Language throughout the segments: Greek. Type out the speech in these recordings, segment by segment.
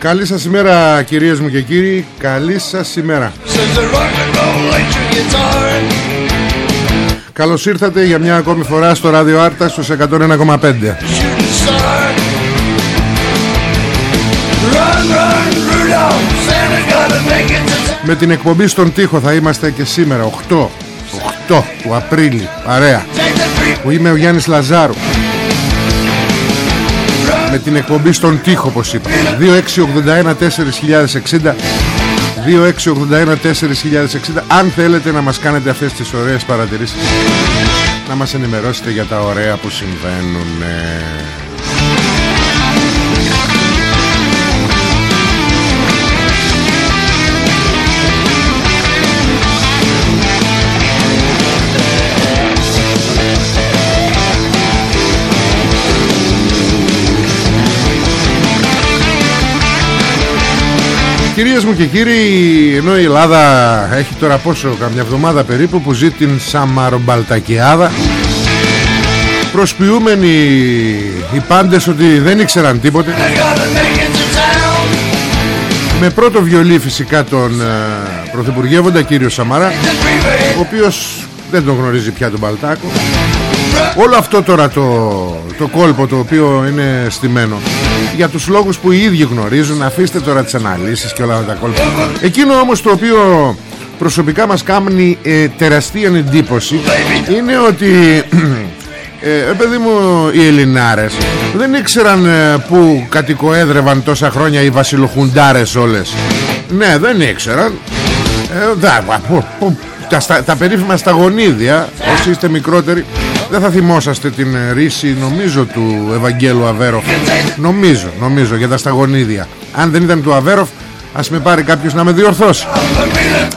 Καλή σας ημέρα κυρίες μου και κύριοι Καλή σας ημέρα Says the rock and roll electric guitar. Καλώς ήρθατε για μια ακόμη φορά στο ράδιο Άρτα στους 101,5 shooting star. Run, run, Rudolph, Santa gotta make it to town. Με την εκπομπή στον τοίχο θα είμαστε και σήμερα 8 8 του Απρίλη Παρέα Take the free Που είμαι ο Γιάννης Λαζάρου Με την εκπομπή στον τοίχο όπως είπα 2681 4060 2681 4060 Αν θέλετε να μας κάνετε αυτές τις ωραίες παρατηρήσεις Να μας ενημερώσετε για τα ωραία που συμβαίνουν Κυρίες μου και κύριοι, ενώ η Ελλάδα έχει τώρα πόσο, καμιά εβδομάδα περίπου που ζει την Σαμαρομπαλτακιάδα Προσποιούμενοι οι πάντες ότι δεν ήξεραν τίποτε gotta make it to town. Με πρώτο βιολί φυσικά τον ε, Πρωθυπουργεύοντα κύριο Σαμαρά The freeway. Ο οποίος δεν τον γνωρίζει πια τον Μπαλτάκο Όλο αυτό τώρα το, το κόλπο το οποίο είναι στημένο. Για τους λόγους που οι ίδιοι γνωρίζουν Αφήστε τώρα τις αναλύσεις και όλα τα κόλπα. Εκείνο όμως το οποίο προσωπικά μας κάνει ε, τεραστία εντύπωση Είναι ότι ε, ε, παιδί μου οι Ελληνάρες Δεν ήξεραν ε, που κατοικοέδρευαν τόσα χρόνια οι βασιλοχουντάρες όλες. Ναι δεν ήξεραν. Ε, δα, βα, που- που- τα, στα- τα περίφημα σταγονίδια Όσοι είστε μικρότεροι Δεν θα θυμόσαστε την ε, ρίση Νομίζω του Ευαγγέλου Αβέροφ Νομίζω, νομίζω για τα σταγονίδια Αν δεν ήταν του Αβέροφ Ας με πάρει κάποιος να με διορθώσει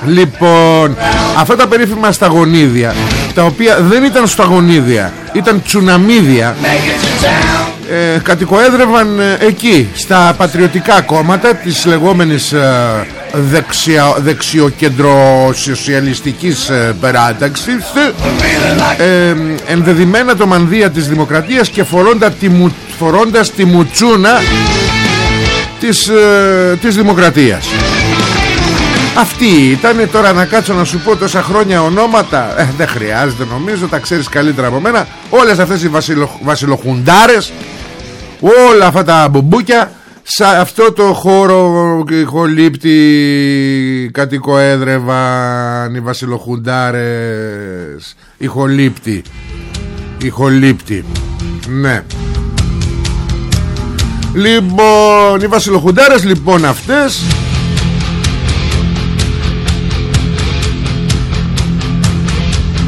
Λοιπόν Αυτά τα περίφημα σταγονίδια Τα οποία δεν ήταν σταγονίδια Ήταν τσουναμίδια Make it to town. ε, κατοικοέδρευαν ε, εκεί στα πατριωτικά κόμματα της λεγόμενης ε, δεξια, δεξιοκεντροσοσιαλιστικής ε, παράταξης. Ε, ε, ενδεδειμένα το μανδύα της δημοκρατίας και φορώντα τη, μου- φορώντας τη μουτσούνα της, ε, της δημοκρατίας. Αυτή ήταν. Τώρα να κάτσω να σου πω τόσα χρόνια ονόματα. Ε, Δεν χρειάζεται νομίζω. Τα ξέρεις καλύτερα από μένα. Όλες αυτές οι βασιλο, βασιλοχουντάρες Όλα αυτά τα μπουμπούκια Σε αυτό το χώρο Χολύπτη Κατοικοέδρευαν Οι βασιλοχουντάρες. Οι χολύπτη ηχολήπτη Ναι. Λοιπόν οι βασιλοχουντάρες λοιπόν αυτές.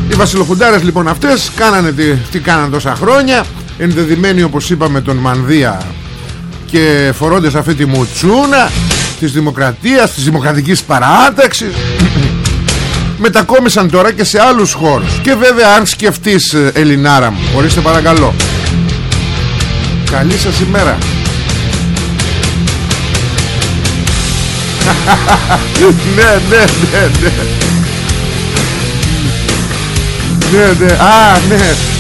Οι βασιλοχουντάρες λοιπόν αυτές. Κάνανε τι, τι κάνανε τόσα χρόνια. Ενδεδειμένοι όπως είπαμε τον Μανδία Και φορώντας αυτή τη μουτσούνα Της δημοκρατίας Της δημοκρατικής παράταξης. Μετακόμισαν τώρα και σε άλλους χώρους. Και βέβαια αν σκεφτείς ε, Ελληνάρα μου Ορίστε παρακαλώ. Καλή σας ημέρα. Ναι, ναι, ναι, ναι. Ναι, ναι, α, ναι.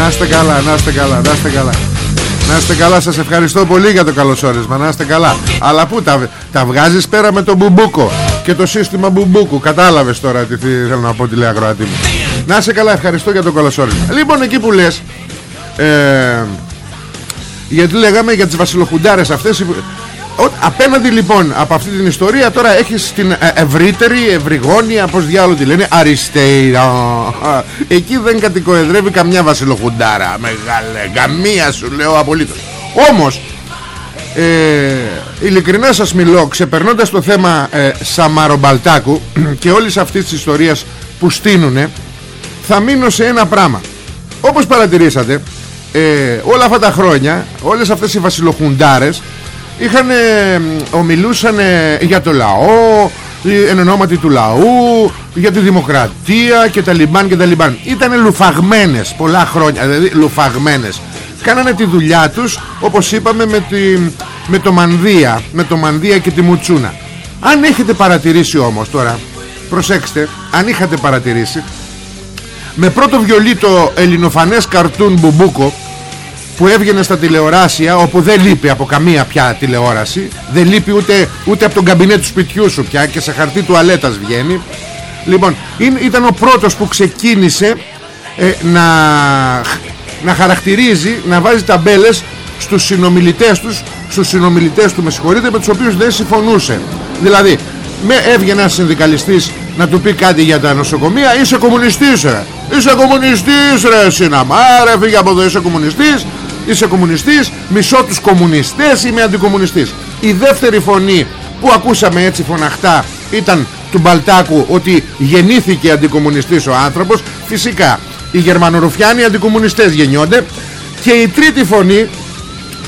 Να είστε καλά, να είστε καλά, να είστε καλά. Να είστε καλά, σας ευχαριστώ πολύ για το καλωσόρισμα, να είστε καλά. Αλλά πού τα, τα βγάζεις πέρα με το μπουμπούκο και το σύστημα μπουμπούκου. Κατάλαβες τώρα τι θέλω να πω τη λέει ακροατή μου. Να είστε καλά, ευχαριστώ για το καλωσόρισμα. Λοιπόν, εκεί που λες, ε, γιατί λέγαμε για τις βασιλοχουντάρες αυτές Απέναντι λοιπόν από αυτή την ιστορία Τώρα έχεις την ε, ευρύτερη Ευρυγόνια πως διάλογο τη λένε Αριστεία Εκεί δεν κατοικοεδρεύει καμιά βασιλοχουντάρα Μεγάλε Καμία σου λέω απολύτως. Όμως ε, Ειλικρινά σας μιλώ Ξεπερνώντας το θέμα ε, Σαμαρομπαλτάκου Και όλης αυτής της ιστορίας Που στείνουνε Θα μείνω σε ένα πράγμα. Όπως παρατηρήσατε ε, όλα αυτά τα χρόνια όλες αυτές οι βασιλοχουντάρες είχαν, ομιλούσαν για το λαό εν ονόματι του λαού για τη δημοκρατία και τα λιμπάν και τα λιμπάν. Ήτανε λουφαγμένες πολλά χρόνια δηλαδή λουφαγμένες. Κάνανε τη δουλειά τους όπως είπαμε με, τη, με το Μανδία με το Μανδία και τη Μουτσούνα. Αν έχετε παρατηρήσει όμως τώρα προσέξτε αν είχατε παρατηρήσει με πρώτο βιολί το ελληνοφανές καρτούν Μπουμπούκο που έβγαινε στα τηλεοράσια όπου δεν λείπει από καμία πια τηλεόραση δεν λείπει ούτε, ούτε από τον καμπινέ του σπιτιού σου πια και σε χαρτί τουαλέτας βγαίνει. Λοιπόν ήταν ο πρώτος που ξεκίνησε ε, να, να χαρακτηρίζει να βάζει ταμπέλες στους συνομιλητές τους στους συνομιλητές του με συγχωρείτε με τους οποίους δεν συμφωνούσε. Δηλαδή με έβγαινε ένας συνδικαλιστής να του πει κάτι για τα νοσοκομεία είσαι κομμουνιστής ρε είσαι κομμουνιστής ρε Σιναμά ρε φύγε από εδώ είσαι κομμουνιστής είσαι κομμουνιστής μισό τους κομμουνιστές είμαι αντικομμουνιστής η δεύτερη φωνή που ακούσαμε έτσι φωναχτά ήταν του Μπαλτάκου ότι γεννήθηκε αντικομμουνιστής ο άνθρωπος. Φυσικά οι Γερμανορουφιάνοι αντικομμουνιστές γεννιόνται. Και η τρίτη φωνή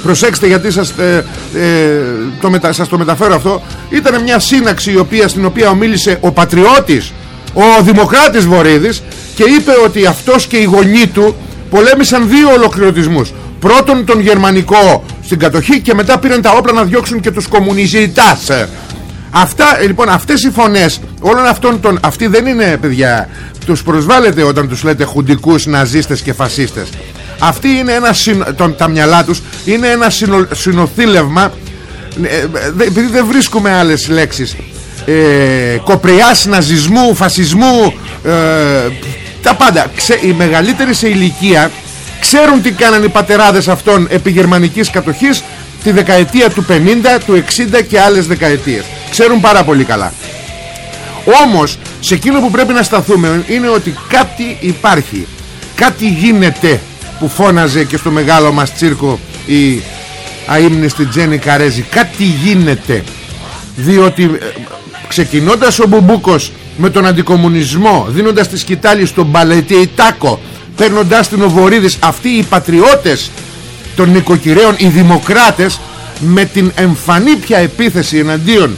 προσέξτε γιατί σας, ε, ε, το, μετα, σας το μεταφέρω αυτό ήταν μια σύναξη η οποία, στην οποία ομίλησε ο πατριώτης ο Δημοκράτης Βορύδης και είπε ότι αυτός και οι γονείς του πολέμησαν δύο ολοκληρωτισμούς πρώτον τον γερμανικό στην κατοχή και μετά πήραν τα όπλα να διώξουν και τους κομμουνιζητάς. Αυτά, λοιπόν, αυτές οι φωνές όλων αυτών των, αυτοί δεν είναι παιδιά τους προσβάλλετε όταν τους λέτε χουντικούς, ναζίστες και φασίστες. Αυτοί είναι ένα, τον, τα μυαλά τους είναι ένα συνο, συνοθήλευμα ε, ε, επειδή δεν βρίσκουμε άλλες λέξεις ε, κοπριάς, ναζισμού, φασισμού ε, τα πάντα. Ξέ, οι μεγαλύτεροι σε ηλικία ξέρουν τι κάνανε οι πατεράδες αυτών επί γερμανικής κατοχής τη δεκαετία του 50, του 60 και άλλες δεκαετίες. Ξέρουν πάρα πολύ καλά. Όμως σε εκείνο που πρέπει να σταθούμε είναι ότι κάτι υπάρχει. Κάτι γίνεται που φώναζε και στο μεγάλο μας τσίρκο η αείμνηστη Τζένι Καρέζη. Κάτι γίνεται. Διότι ε, ξεκινώντας ο Μπουμπούκος με τον αντικομουνισμό δίνοντας τη σκητάλη στον Παλαιτιεϊτάκο παίρνοντας την Οβορίδης αυτοί οι πατριώτες των νοικοκυρέων οι δημοκράτες με την εμφανή πια επίθεση εναντίον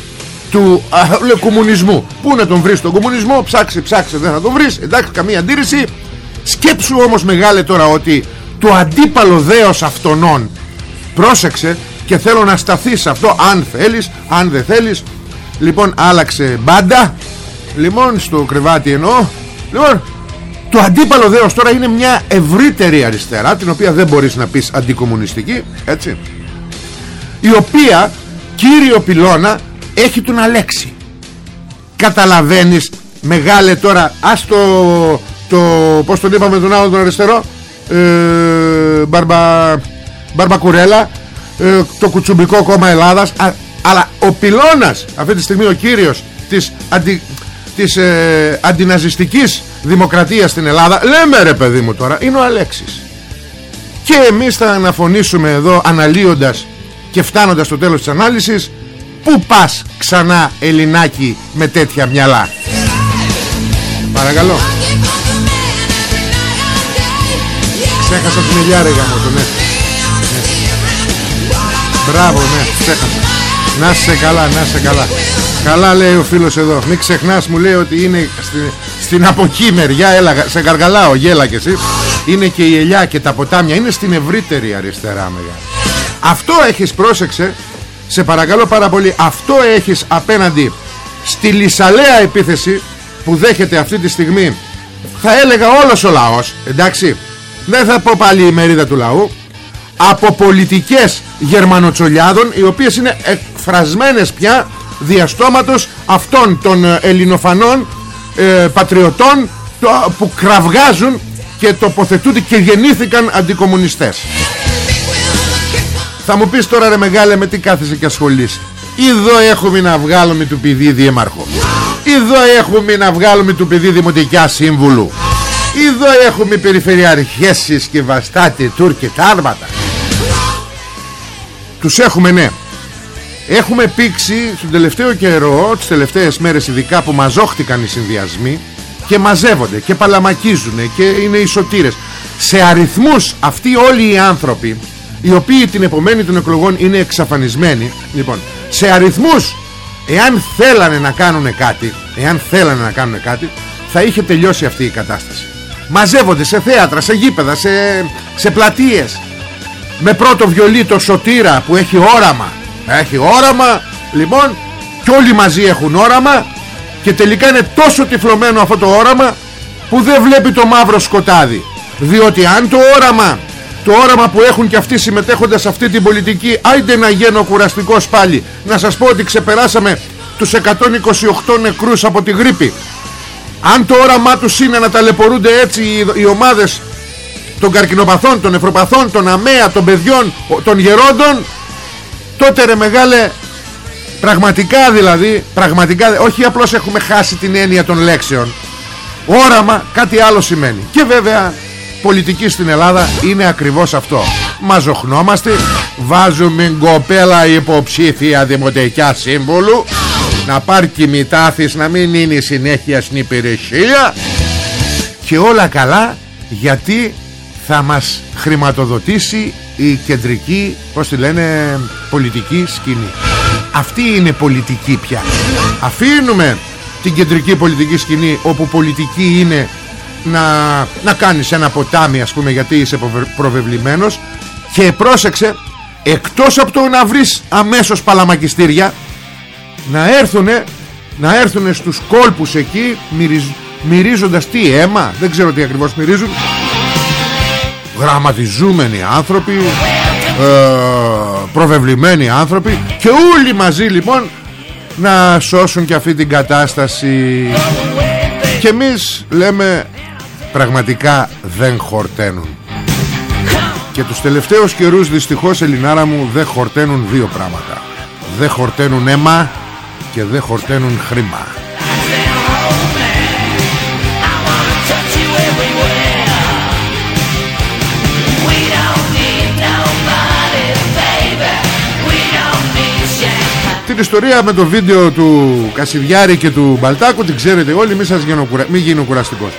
του α, κομμουνισμού. Πού να τον βρεις τον κομμουνισμό ψάξε ψάξε δεν θα τον βρεις. Εντάξει καμία αντίρρηση. Σκέψου όμως μεγάλε τώρα ότι το αντίπαλο δέος αυτονών πρόσεξε και θέλω να σταθείς σε αυτό αν θέλεις αν δεν θέλεις. Λοιπόν άλλαξε μπάντα. Λοιπόν στο κρεβάτι εννοώ. Λοιπόν το αντίπαλο δέος τώρα είναι μια ευρύτερη αριστερά την οποία δεν μπορείς να πεις αντικομουνιστική έτσι. Η οποία κύριο πυλώνα έχει τον Αλέξη. Καταλαβαίνεις μεγάλε τώρα ας το, το πως τον είπαμε τον άλλο τον αριστερό ε, μπαρμπα, Μπαρμπακουρέλα ε, το κουτσουμπικό κόμμα Ελλάδας αλλά ο πυλώνας αυτή τη στιγμή ο κύριος της αντι, της ε, αντιναζιστικής δημοκρατίας στην Ελλάδα λέμε ρε παιδί μου τώρα είναι ο Αλέξης και εμείς θα αναφωνήσουμε εδώ αναλύοντας και φτάνοντας στο τέλος της ανάλυσης Πού πας ξανά Ελληνάκι με τέτοια μυαλά Παρακαλώ Ξέχασα την ελιά ρε γάμο το ναι. ναι. Μπράβο ναι ξέχασα Να σε καλά να σε καλά. Καλά λέει ο φίλος εδώ. Μην ξεχνάς μου λέει ότι είναι στην, στην από εκεί μεριά. Έλα σε καργαλάω γέλα και εσύ. Είναι και η ελιά και τα ποτάμια. Είναι στην ευρύτερη αριστερά μεγάλη. Αυτό έχεις πρόσεξε. Σε παρακαλώ πάρα πολύ Αυτό έχεις απέναντι Στη λισαλέα επίθεση Που δέχεται αυτή τη στιγμή. Θα έλεγα όλος ο λαός Εντάξει. Δεν θα πω πάλι η μερίδα του λαού. Από πολιτικές γερμανοτσολιάδων οι οποίες είναι εκφρασμένες πια διαστόματος αυτών των ε, ελληνοφανών ε, πατριωτών το, που κραυγάζουν και τοποθετούνται και γεννήθηκαν αντικομουνιστές. Θα μου πεις τώρα ρε μεγάλε με τι κάθεσαι και ασχολείσαι. Εδώ έχουμε να βγάλουμε του παιδί διέμαρχο Εδώ έχουμε να βγάλουμε του παιδί δημοτικιά σύμβουλου. Εδώ έχουμε περιφερειαρχές συσκευαστάτη Τούρκοι τάρματα Τους έχουμε ναι. Έχουμε πήξει στον τελευταίο καιρό Τις τελευταίες μέρες ειδικά που μαζόχτηκαν οι συνδυασμοί Και μαζεύονται και παλαμακίζουν Και είναι οι σωτήρες. Σε αριθμούς αυτοί όλοι οι άνθρωποι Οι οποίοι την επομένη των εκλογών είναι εξαφανισμένοι Λοιπόν σε αριθμούς Εάν θέλανε να κάνουν κάτι Εάν θέλανε να κάνουν κάτι Θα είχε τελειώσει αυτή η κατάσταση. Μαζεύονται σε θέατρα, σε γήπεδα Σε, σε πλατείες Με πρώτο βιολί το Σωτήρα Που έχει όραμα. Έχει όραμα Λοιπόν και όλοι μαζί έχουν όραμα Και τελικά είναι τόσο τυφλωμένο αυτό το όραμα Που δεν βλέπει το μαύρο σκοτάδι. Διότι αν το όραμα Το όραμα που έχουν και αυτοί συμμετέχοντας σε αυτή την πολιτική Άιντε να γίνω κουραστικός πάλι Να σας πω ότι ξεπεράσαμε Τους 128 νεκρούς από τη γρήπη. Αν το όραμά τους είναι να ταλαιπωρούνται έτσι οι, οι ομάδες των καρκινοπαθών, των νεφροπαθών, των αμαία, των παιδιών, των γερόντων τότε ρε μεγάλε πραγματικά δηλαδή πραγματικά όχι απλώς έχουμε χάσει την έννοια των λέξεων. Όραμα κάτι άλλο σημαίνει. Και βέβαια πολιτική στην Ελλάδα είναι ακριβώς αυτό. Μαζοχνόμαστε βάζουμε κοπέλα υποψήφια δημοτικιά σύμβολου να πάρει κοιμητάθης να μην είναι συνέχεια στην υπηρεσία. Και όλα καλά γιατί θα μας χρηματοδοτήσει η κεντρική πως τη λένε πολιτική σκηνή. Αυτή είναι πολιτική πια. Αφήνουμε την κεντρική πολιτική σκηνή όπου πολιτική είναι να, να κάνεις ένα ποτάμι ας πούμε γιατί είσαι προβεβλημένος. Και πρόσεξε εκτός από το να βρεις αμέσως παλαμακιστήρια να έρθουνε να έρθουνε στους κόλπους εκεί μυριζ, μυρίζοντας τι αίμα δεν ξέρω τι ακριβώς μυρίζουν γραμματιζούμενοι άνθρωποι ε, προβεβλημένοι άνθρωποι και όλοι μαζί λοιπόν να σώσουν και αυτή την κατάσταση. Και εμείς λέμε πραγματικά δεν χορταίνουν. Και τους τελευταίους καιρούς δυστυχώς Ελληνάρα μου δεν χορταίνουν δύο πράγματα. Δεν χορταίνουν αίμα και δεν χορταίνουν χρήμα Την ιστορία με το βίντεο του Κασιδιάρη και του Μπαλτάκου την ξέρετε όλοι, μην, σας γίνω, μην γίνω κουραστικός.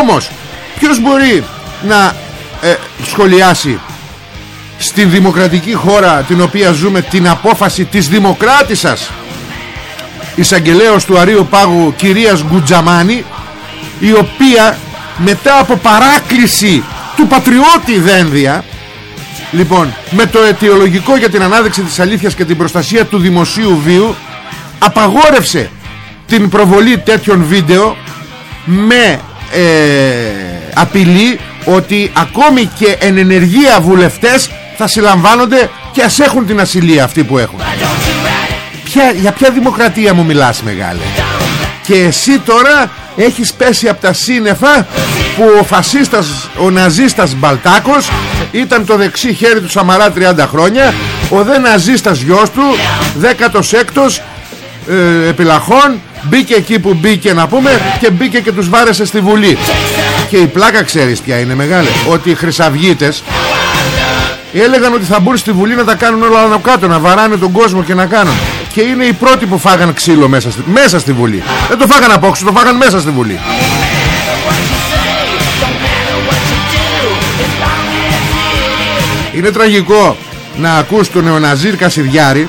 Όμως, ποιος μπορεί να ε, σχολιάσει στην δημοκρατική χώρα την οποία ζούμε την απόφαση της δημοκράτησας εισαγγελέως του Αρίου Πάγου κυρίας Γκουτζαμάνη η οποία μετά από παράκληση του πατριώτη Δένδια Λοιπόν, με το αιτιολογικό για την ανάδειξη της αλήθειας και την προστασία του δημοσίου βίου απαγόρευσε την προβολή τέτοιων βίντεο με ε, απειλή ότι ακόμη και εν ενεργεία βουλευτές θα συλλαμβάνονται και ας έχουν την ασυλία αυτή που έχουν. Ποια, για ποια δημοκρατία μου μιλάς μεγάλε; Και εσύ τώρα έχεις πέσει από τα σύννεφα που ο φασίστας, ο ναζίστας Μπαλτάκος ήταν το δεξί χέρι του Σαμαρά 30 χρόνια ο δε ναζίστας γιος του 16ος ε, επιλαχών Μπήκε εκεί που μπήκε να πούμε Και μπήκε και τους βάρεσε στη Βουλή. Και η πλάκα ξέρεις ποια είναι μεγάλη Ότι οι χρυσαυγίτες Έλεγαν ότι θα μπουν στη Βουλή να τα κάνουν όλα άνω κάτω Να βαράνε τον κόσμο και να κάνουν Και είναι οι πρώτοι που φάγαν ξύλο μέσα στη, μέσα στη Βουλή. Δεν το φάγαν απόξω, το φάγαν μέσα στη Βουλή. Είναι τραγικό να ακούς τον νεοναζίρ Κασιδιάρη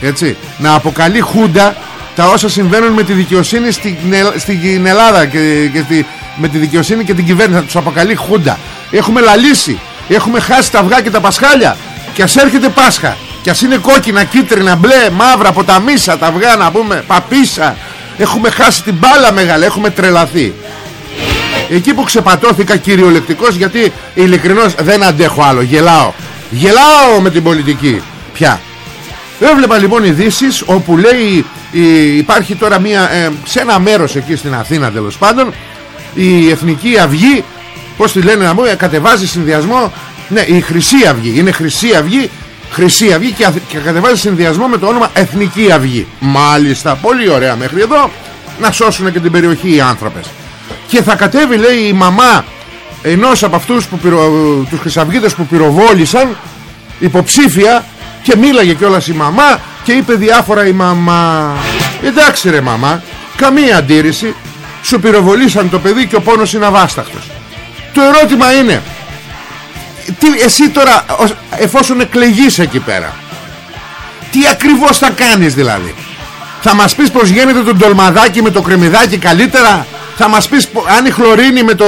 έτσι, να αποκαλεί χούντα τα όσα συμβαίνουν με τη δικαιοσύνη στην, στην Ελλάδα και, και με τη δικαιοσύνη και την κυβέρνηση. Να τους αποκαλεί χούντα. Έχουμε λαλήσει έχουμε χάσει τα αυγά και τα πασχάλια. Και ας έρχεται Πάσχα και ας είναι κόκκινα, κίτρινα, μπλε, μαύρα από τα μίσα τα αυγά να πούμε παπίσα. Έχουμε χάσει την μπάλα μεγάλα έχουμε τρελαθεί. Εκεί που ξεπατώθηκα κυριολεκτικός γιατί ειλικρινώς δεν αντέχω άλλο. Γελάω. Γελάω με την πολιτική πια. Έβλεπα λοιπόν ειδήσεις όπου λέει υπάρχει τώρα μια ε, σε ένα μέρος εκεί στην Αθήνα τέλος πάντων η Εθνική Αυγή πως τη λένε να μου κατεβάζει συνδυασμό. Ναι η Χρυσή Αυγή. Είναι Χρυσή Αυγή Χρυσή Αυγή και, και κατεβάζει συνδυασμό με το όνομα Εθνική Αυγή. Μάλιστα. Πολύ ωραία μέχρι εδώ. Να σώσουν και την περιοχή οι άνθρωπες και θα κατέβει λέει η μαμά ενός από αυτούς που πυρο, τους χρυσαυγίτες που πυροβόλησαν υποψήφια και μίλαγε κιόλας η μαμά και είπε διάφορα η μαμά. Εντάξει ρε μαμά καμία αντίρρηση. Σου πυροβολήσαν το παιδί και ο πόνος είναι αβάσταχτος. Το ερώτημα είναι τι, εσύ τώρα εφόσον εκλεγείς εκεί πέρα τι ακριβώς θα κάνεις δηλαδή; Θα μας πεις πως γίνεται το ντολμαδάκι με το κρεμμυδάκι καλύτερα; Θα μας πεις αν η χλωρίνη με το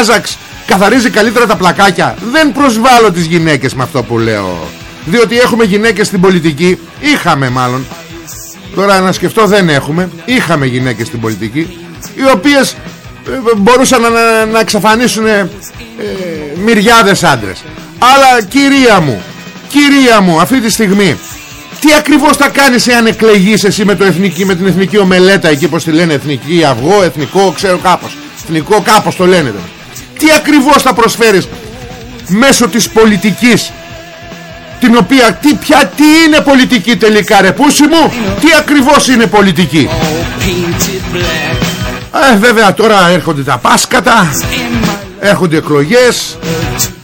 άζαξ καθαρίζει καλύτερα τα πλακάκια; Δεν προσβάλλω τις γυναίκες με αυτό που λέω. Διότι έχουμε γυναίκες στην πολιτική. Είχαμε μάλλον. Τώρα να σκεφτώ δεν έχουμε. Είχαμε γυναίκες στην πολιτική οι οποίες ε, μπορούσαν να, να, να εξαφανίσουν ε, μυριάδες άντρες. Αλλά κυρία μου κυρία μου αυτή τη στιγμή τι ακριβώς θα κάνεις εάν εκλεγείς εσύ με, το εθνική, με την εθνική ομελέτα εκεί πως τη λένε εθνική αυγό, εθνικό ξέρω κάπως. Εθνικό κάπως το λένε τι ακριβώς θα προσφέρεις μέσω της πολιτικής την οποία τι, πια, τι είναι πολιτική τελικά ρε πούσι μου; Τι ακριβώς είναι πολιτική; Ε, βέβαια τώρα έρχονται τα πάσκατα έρχονται εκλογές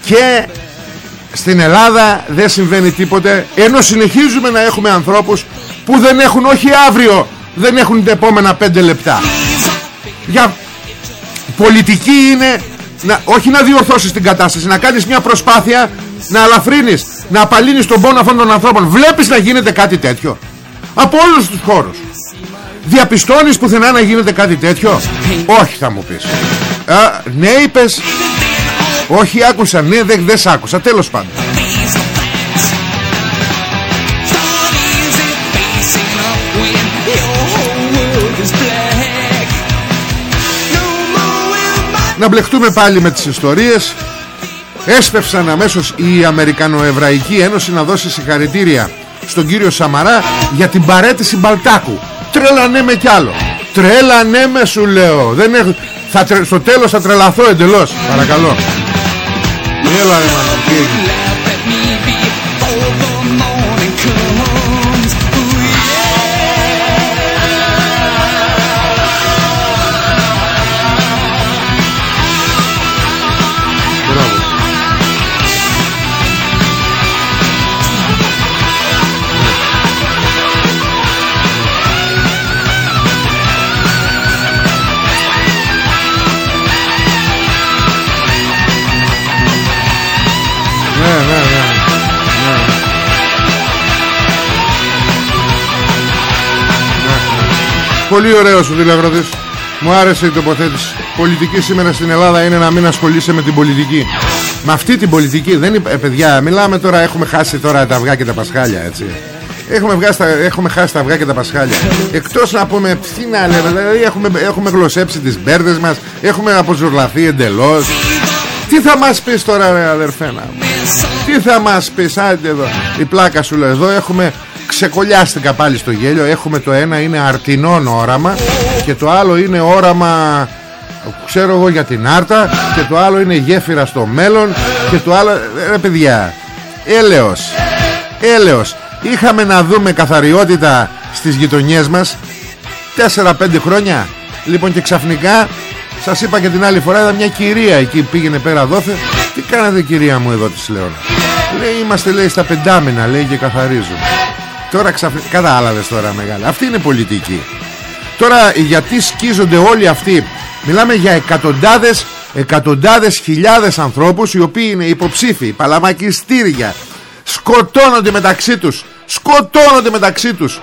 και στην Ελλάδα δεν συμβαίνει τίποτε. Ενώ συνεχίζουμε να έχουμε ανθρώπους που δεν έχουν όχι αύριο δεν έχουν τα επόμενα πέντε λεπτά. Για πολιτική είναι να, όχι να διορθώσεις την κατάσταση να κάνεις μια προσπάθεια να αλαφρύνεις να απαλύνεις τον πόνο αυτών των ανθρώπων. Βλέπεις να γίνεται κάτι τέτοιο από όλους τους χώρους. Διαπιστώνεις πουθενά να γίνεται κάτι τέτοιο; Όχι θα μου πεις Α, ναι είπες όχι άκουσα ναι δεν, δεν σ' άκουσα τέλος πάντων Να μπλεχτούμε πάλι με τις ιστορίες Έσπευσαν αμέσως η Αμερικανοεβραϊκή Ένωση να δώσει συγχαρητήρια στον κύριο Σαμαρά για την παρέτηση Μπαλτάκου. Τρέλανέ με κι άλλο. Τρέλανέ με σου λέω. Δεν έχω... θα Στο τέλος θα τρελαθώ εντελώς. Παρακαλώ. Έλα ρε Πολύ ωραίος ο τηλεγροτής Μου άρεσε η τοποθέτηση. Πολιτική σήμερα στην Ελλάδα είναι να μην ασχολείσαι με την πολιτική. Με αυτή την πολιτική δεν είναι, ε, παιδιά μιλάμε τώρα Έχουμε χάσει τώρα τα αυγά και τα πασχάλια έτσι. Έχουμε, βγάσει, έχουμε χάσει τα αυγά και τα πασχάλια. Εκτός να πούμε Τι να λέμε δηλαδή έχουμε, έχουμε γλωσσέψει τις μπέρδες μας Έχουμε αποζουρλαθεί εντελώς. Τι θα μας πεις τώρα ρε αδερφένα Τι θα μας πεις Άντε εδώ. Η πλάκα σου λέει εδώ έχουμε ξεκολλιάστηκα πάλι στο γέλιο. Έχουμε το ένα είναι αρτινόν όραμα Και το άλλο είναι όραμα Ξέρω εγώ για την άρτα Και το άλλο είναι γέφυρα στο μέλλον Και το άλλο Ρε παιδιά Έλεος Έλεος. Είχαμε να δούμε καθαριότητα στις γειτονιές μας 4-5 χρόνια. Λοιπόν και ξαφνικά Σας είπα και την άλλη φορά Είδα μια κυρία εκεί πήγαινε πέρα δόθε. Τι κάνατε κυρία μου εδώ της λέω. Λέει είμαστε λέει στα πεντάμενα Λέει και καθαρίζουν Τώρα ξαφνικά Κατάλαβες τώρα μεγάλα Αυτή είναι πολιτική Τώρα γιατί σκίζονται όλοι αυτοί; Μιλάμε για εκατοντάδες Εκατοντάδες χιλιάδες ανθρώπους Οι οποίοι είναι υποψήφοι Παλαμακιστήρια Σκοτώνονται μεταξύ τους Σκοτώνονται μεταξύ τους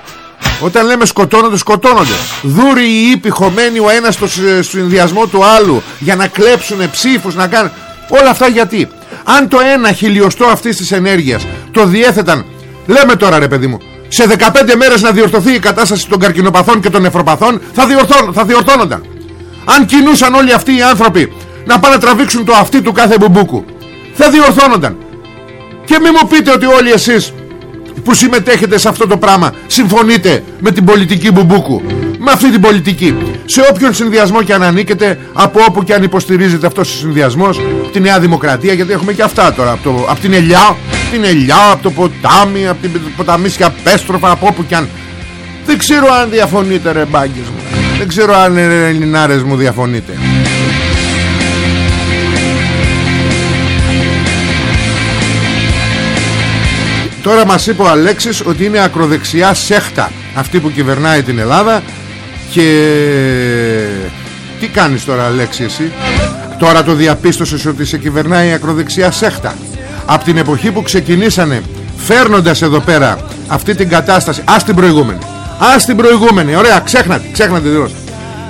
όταν λέμε σκοτώνονται, σκοτώνονται. Δούροι ή ύποι χωμένοι ο ένας στο συνδυασμό του άλλου για να κλέψουν ψήφους, να κάνουν. Όλα αυτά γιατί; Αν το ένα χιλιοστό αυτής της ενέργειας το διέθεταν, λέμε τώρα ρε παιδί μου, σε 15 μέρες να διορθωθεί η κατάσταση των καρκινοπαθών και των νεφροπαθών, θα, διορθών, θα διορθώνονταν. Αν κινούσαν όλοι αυτοί οι άνθρωποι να πάνε να τραβήξουν το αυτί του κάθε μπουμπούκου, θα διορθώνονταν. Και μην μου πείτε ότι όλοι εσείς που συμμετέχετε σε αυτό το πράγμα συμφωνείτε με την πολιτική Μπουμπούκου με αυτή την πολιτική σε όποιον συνδυασμό και αν ανήκετε από όπου και αν υποστηρίζετε αυτός ο συνδυασμός τη Νέα Δημοκρατία γιατί έχουμε και αυτά τώρα από, το, από την Ελιά την Ελιά, από το ποτάμι από την ποταμίσια πέστροφα από όπου και αν. Δεν ξέρω αν διαφωνείτε ρε μπάγκες μου. Δεν ξέρω αν ελληνάρες μου διαφωνείτε. Τώρα μας είπε ο Αλέξης ότι είναι ακροδεξιά σέχτα αυτή που κυβερνάει την Ελλάδα και τι κάνεις τώρα Αλέξη εσύ; Τώρα το διαπίστωσες ότι σε κυβερνάει η ακροδεξιά σέχτα από την εποχή που ξεκινήσανε φέρνοντας εδώ πέρα αυτή την κατάσταση ας την προηγούμενη ας την προηγούμενη ωραία ξέχνατε ξέχνατε δηλώς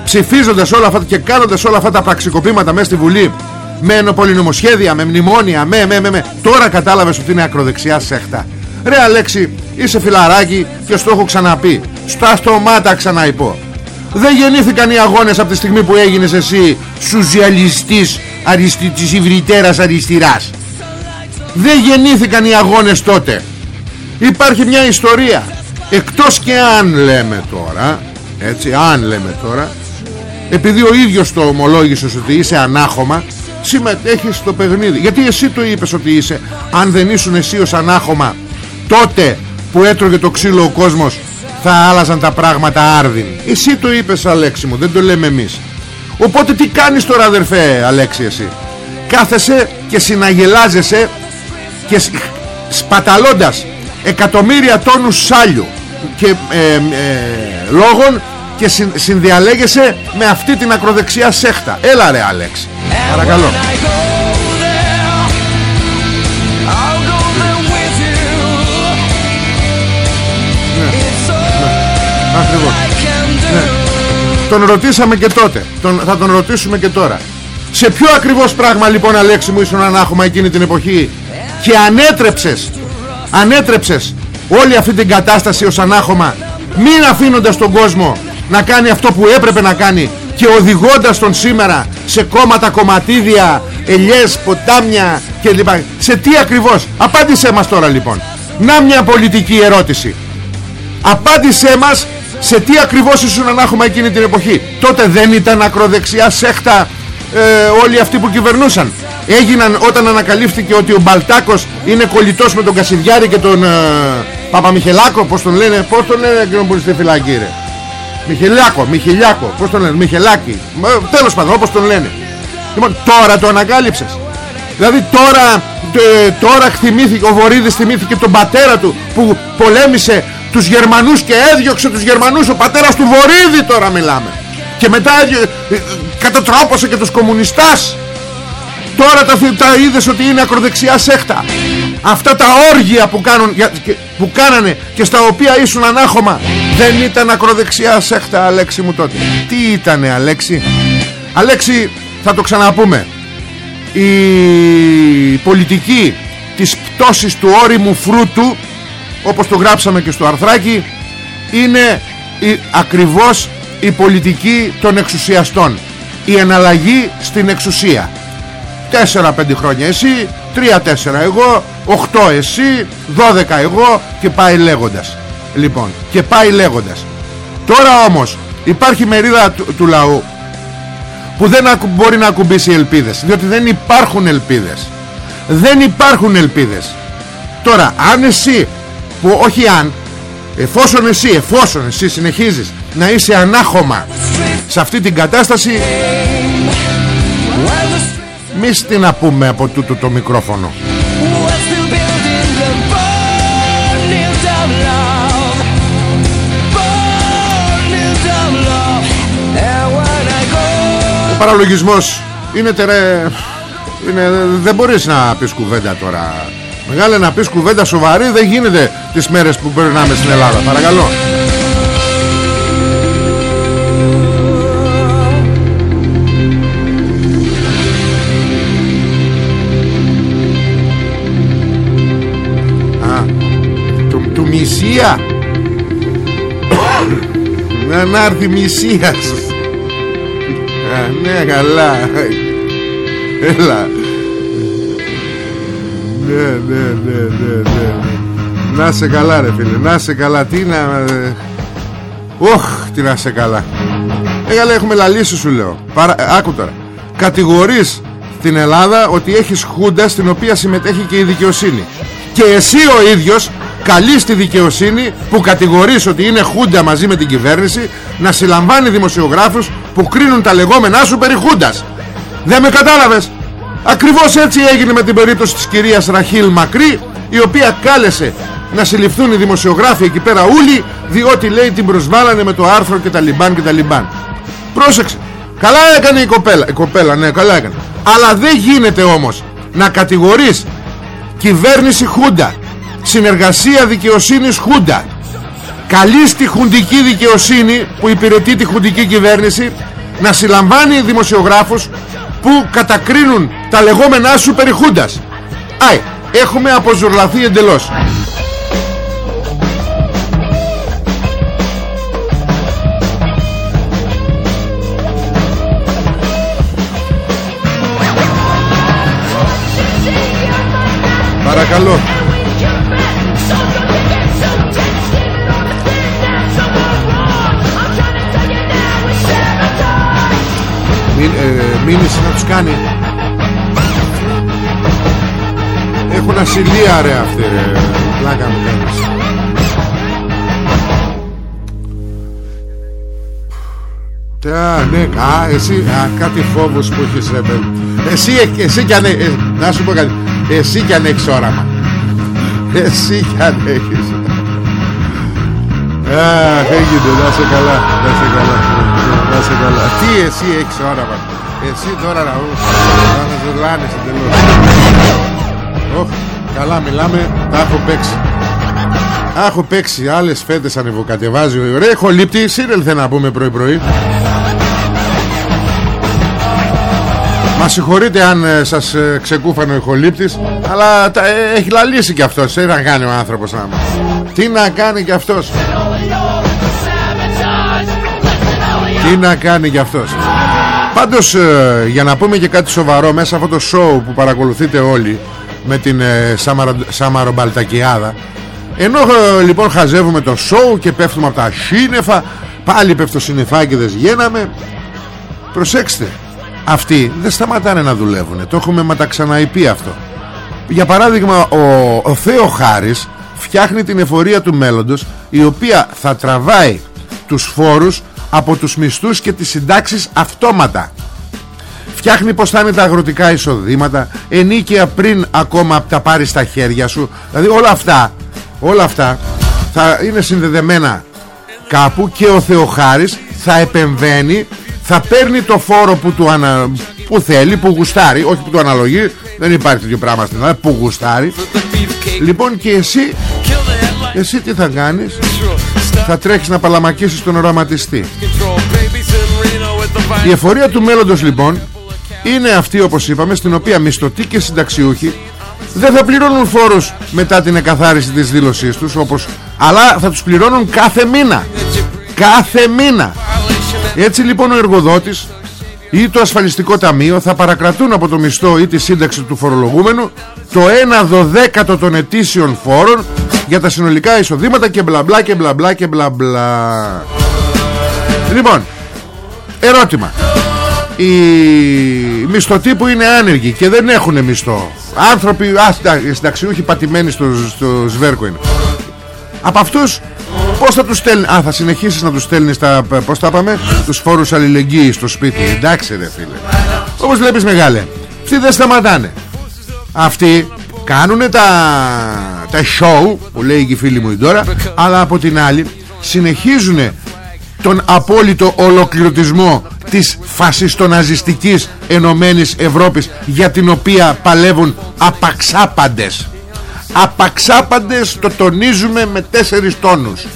ψηφίζοντας όλα αυτά και κάνοντας όλα αυτά τα πραξικοπήματα μέσα στη Βουλή με ενοπολινομοσχέδια, με μνημόνια, με, με, με, με. Τώρα κατάλαβες ότι είναι ακροδεξιά σέχτα. Ρε Αλέξη είσαι φιλαράκι και στο έχω ξαναπεί Στα στομάτα ξαναειπώ Δεν γεννήθηκαν οι αγώνες από τη στιγμή που έγινες εσύ Σουζιαλιστής αριστη, της υβριτέρας αριστεράς Δεν γεννήθηκαν οι αγώνες τότε. Υπάρχει μια ιστορία. Εκτός και αν λέμε τώρα Έτσι αν λέμε τώρα Επειδή ο ίδιος το ομολόγησες ότι είσαι ανάχωμα Συμμετέχεις στο παιχνίδι. Γιατί εσύ το είπες ότι είσαι Αν δεν ήσουν εσύ ως ανάχωμα τότε που έτρωγε το ξύλο ο κόσμος θα άλλαζαν τα πράγματα άρδιν. Εσύ το είπες Αλέξη μου δεν το λέμε εμείς. Οπότε τι κάνεις τώρα αδερφέ Αλέξη εσύ; Κάθεσαι και συναγελάζεσαι και σπαταλώντας εκατομμύρια τόνους σάλιου και ε, ε, λόγων και συνδιαλέγεσαι με αυτή την ακροδεξιά σέχτα. Έλα ρε Αλέξη παρακαλώ. Ακριβώς. Ναι. Τον ρωτήσαμε και τότε. Τον, Θα τον ρωτήσουμε και τώρα. Σε ποιο ακριβώς πράγμα λοιπόν Αλέξη μου ήσουν ανάχωμα εκείνη την εποχή; Και ανέτρεψες Ανέτρεψες Όλη αυτή την κατάσταση ως ανάχωμα Μην αφήνοντας τον κόσμο Να κάνει αυτό που έπρεπε να κάνει Και οδηγώντας τον σήμερα Σε κόμματα, κομματίδια Ελιές, ποτάμια κλπ. Σε τι ακριβώς; Απάντησέ μας τώρα λοιπόν. Να μια πολιτική ερώτηση. Απάντησέ μας σε τι ακριβώς ήσουν ανάχωμα εκείνη την εποχή. Τότε δεν ήταν ακροδεξιά σέχτα ε, όλοι αυτοί που κυβερνούσαν έγιναν όταν ανακαλύφθηκε ότι ο Μπαλτάκος είναι κολλητός με τον Κασιδιάρη και τον ε, Παπαμιχελάκο πως τον λένε πως τον λένε εκείνον που είναι στη φυλακή ρε Μιχελάκο, Μιχελιάκο, πως τον λένε, Μιχελάκη ε, τέλος πάντων όπως τον λένε. Λοιπόν τώρα το ανακάλυψες. Δηλαδή τώρα, ε, τώρα θυμήθηκε, ο Βορύδης θυμήθηκε τον πατέρα του που πολέμησε τους Γερμανούς και έδιωξε τους Γερμανούς. Ο πατέρας του Βορύδη τώρα μιλάμε. Και μετά ε, κατατρόπωσε και τους κομμουνιστάς τώρα τα, τα είδες ότι είναι ακροδεξιά σέχτα. Αυτά τα όργια που, κάνουν, που κάνανε και στα οποία ήσουν ανάχωμα δεν ήταν ακροδεξιά σέχτα Αλέξη μου τότε. Τι ήτανε Αλέξη; Αλέξη θα το ξαναπούμε. Η πολιτική της πτώσης του όριμου φρούτου όπως το γράψαμε και στο αρθράκι είναι η, ακριβώς η πολιτική των εξουσιαστών. Η εναλλαγή στην εξουσία 4-5 χρόνια εσύ 3-4 εγώ 8 εσύ 12 εγώ και πάει λέγοντας. Λοιπόν και πάει λέγοντας. Τώρα όμως υπάρχει μερίδα του, του λαού που δεν μπορεί να ακουμπήσει ελπίδες διότι δεν υπάρχουν ελπίδες. Δεν υπάρχουν ελπίδες. Τώρα αν εσύ που όχι αν εφόσον εσύ, εφόσον εσύ συνεχίζεις να είσαι ανάχωμα σε αυτή την κατάσταση μη στην να πούμε από τούτο το μικρόφωνο. Ο παραλογισμός είναι τερέ... Είναι... Δεν μπορείς να πεις κουβέντα τώρα. Μεγάλε να πεις κουβέντα σοβαρή Δεν γίνεται τις μέρες που περνάμε στην Ελλάδα. Παρακαλώ Μυσία Να να έρθει Μυσία Ναι καλά. Έλα. Ναι ναι ναι ναι ναι. Να σε καλά ρε φίλε. Να σε καλά. Τι να Ωχ τι να σε καλά. Έγαλε έχουμε λαλήσεις σου λέω. Παρα... Άκου τώρα. Κατηγορείς την Ελλάδα ότι έχεις χούντα στην οποία συμμετέχει και η δικαιοσύνη. Και εσύ ο ίδιος καλεί στη δικαιοσύνη που κατηγορείς ότι είναι χούντα μαζί με την κυβέρνηση να συλλαμβάνει δημοσιογράφους που κρίνουν τα λεγόμενά σου περί χούντας. Δεν με κατάλαβες; Ακριβώς έτσι έγινε με την περίπτωση της κυρίας Ραχίλ Μακρύ η οποία κάλεσε να συλληφθούν οι δημοσιογράφοι εκεί πέρα όλοι διότι λέει την προσβάλανε με το άρθρο και τα λιμπάν και τα λιμπάν. Πρόσεξε. Καλά έκανε η κοπέλα. Η κοπέλα ναι καλά έκανε. Αλλά δεν γίνεται όμως να κατηγορείς κυβέρνηση χούντα συνεργασία δικαιοσύνης Χούντα. Καλεί στη χουντική δικαιοσύνη που υπηρετεί τη χουντική κυβέρνηση να συλλαμβάνει δημοσιογράφους που κατακρίνουν τα λεγόμενά σου περί Χούντας. Άι, έχουμε αποζουρλαθεί εντελώς. Παρακαλώ ε, μήνυση να τους κάνει. Έχουν ασυλία ρε αυτοί ρε. Πλάκα μου κάνεις. Α, ναι, α, εσύ, α, κάτι φόβος που έχεις ρε παιδί. Εσύ, εσύ κι αν ε, να σου πω κάτι. Εσύ κι αν έχεις όραμα. Εσύ κι αν έχεις. Αχ, έγινε, να σε καλά, να σε καλά. Να σε καλά. Τι εσύ έχεις όραμα. Εσύ τώρα να να ζελάνεις εντελώς. Ωχ, καλά μιλάμε, τα έχω παίξει. Έχω παίξει άλλες φέτες ανεβοκατεβάζει Ρε έχω λείπτη, σύρελθε να πούμε πρωί πρωί Μα συγχωρείτε αν ε, σας ε, ξεκούφανε ο ηχολήπτης Αλλά τα, ε, έχει λαλήσει κι αυτός Τι να κάνει ο άνθρωπος να Τι να κάνει κι αυτός; Τι να κάνει κι αυτός; Πάντως ε, για να πούμε και κάτι σοβαρό Μέσα αυτό το show που παρακολουθείτε όλοι Με την ε, Σαμαρομπαλτακιάδα Ενώ ε, λοιπόν χαζεύουμε το show Και πέφτουμε από τα σύννεφα Πάλι πέφτω συννεφάκιδες γίναμε Προσέξτε Αυτοί δεν σταματάνε να δουλεύουν Το έχουμε μεταξαναειπεί αυτό. Για παράδειγμα ο, ο Θέο Χάρης Φτιάχνει την εφορία του μέλλοντος Η οποία θα τραβάει τους φόρους από τους μισθούς και τις συντάξεις αυτόματα. Φτιάχνει πως θα είναι τα αγροτικά εισοδήματα ενίκαια πριν ακόμα τα πάρεις στα χέρια σου. Δηλαδή όλα αυτά όλα αυτά θα είναι συνδεδεμένα. Κάπου και ο Θεοχάρης θα επεμβαίνει θα παίρνει το φόρο που, του ανα... που θέλει που γουστάρει όχι που του αναλογεί. Δεν υπάρχει τέτοιο πράγμα στην Ελλάδα που γουστάρει. Λοιπόν και εσύ εσύ τι θα κάνεις; Θα τρέχεις να παλαμακίσεις τον οραματιστή. Η εφορία του μέλλοντος λοιπόν Είναι αυτή όπως είπαμε Στην οποία μισθωτοί και συνταξιούχοι Δεν θα πληρώνουν φόρους Μετά την εκαθάριση της δήλωσής τους όπως, Αλλά θα τους πληρώνουν κάθε μήνα. Κάθε μήνα. Έτσι λοιπόν ο εργοδότης ή το ασφαλιστικό ταμείο θα παρακρατούν από το μισθό ή τη σύνταξη του φορολογούμενου το 1 δωδέκατο των ετήσιων φόρων για τα συνολικά εισοδήματα και μπλα μπλα και μπλα μπλα και μπλα μπλα. Λοιπόν ερώτημα. Οι μισθωτοί που είναι άνεργοι και δεν έχουν μισθό άνθρωποι συνταξιούχοι πατημένοι στο, στο σβέρκο είναι. Από αυτούς Πώς θα τους στέλνει Α θα συνεχίσεις να τους στέλνεις τα, Πώς τα πάμε Τους φόρους αλληλεγγύης στο σπίτι Εντάξει ρε φίλε. Όπως βλέπεις μεγάλε Αυτοί δεν σταματάνε. Αυτοί κάνουν τα, τα show Που λέει και η φίλη μου η τώρα Αλλά από την άλλη Συνεχίζουν τον απόλυτο ολοκληρωτισμό της φασιστοναζιστικής ενωμένης Ευρώπης για την οποία παλεύουν απαξάπαντες. Απαξάπαντες το τονίζουμε με τέσσερις τόνους.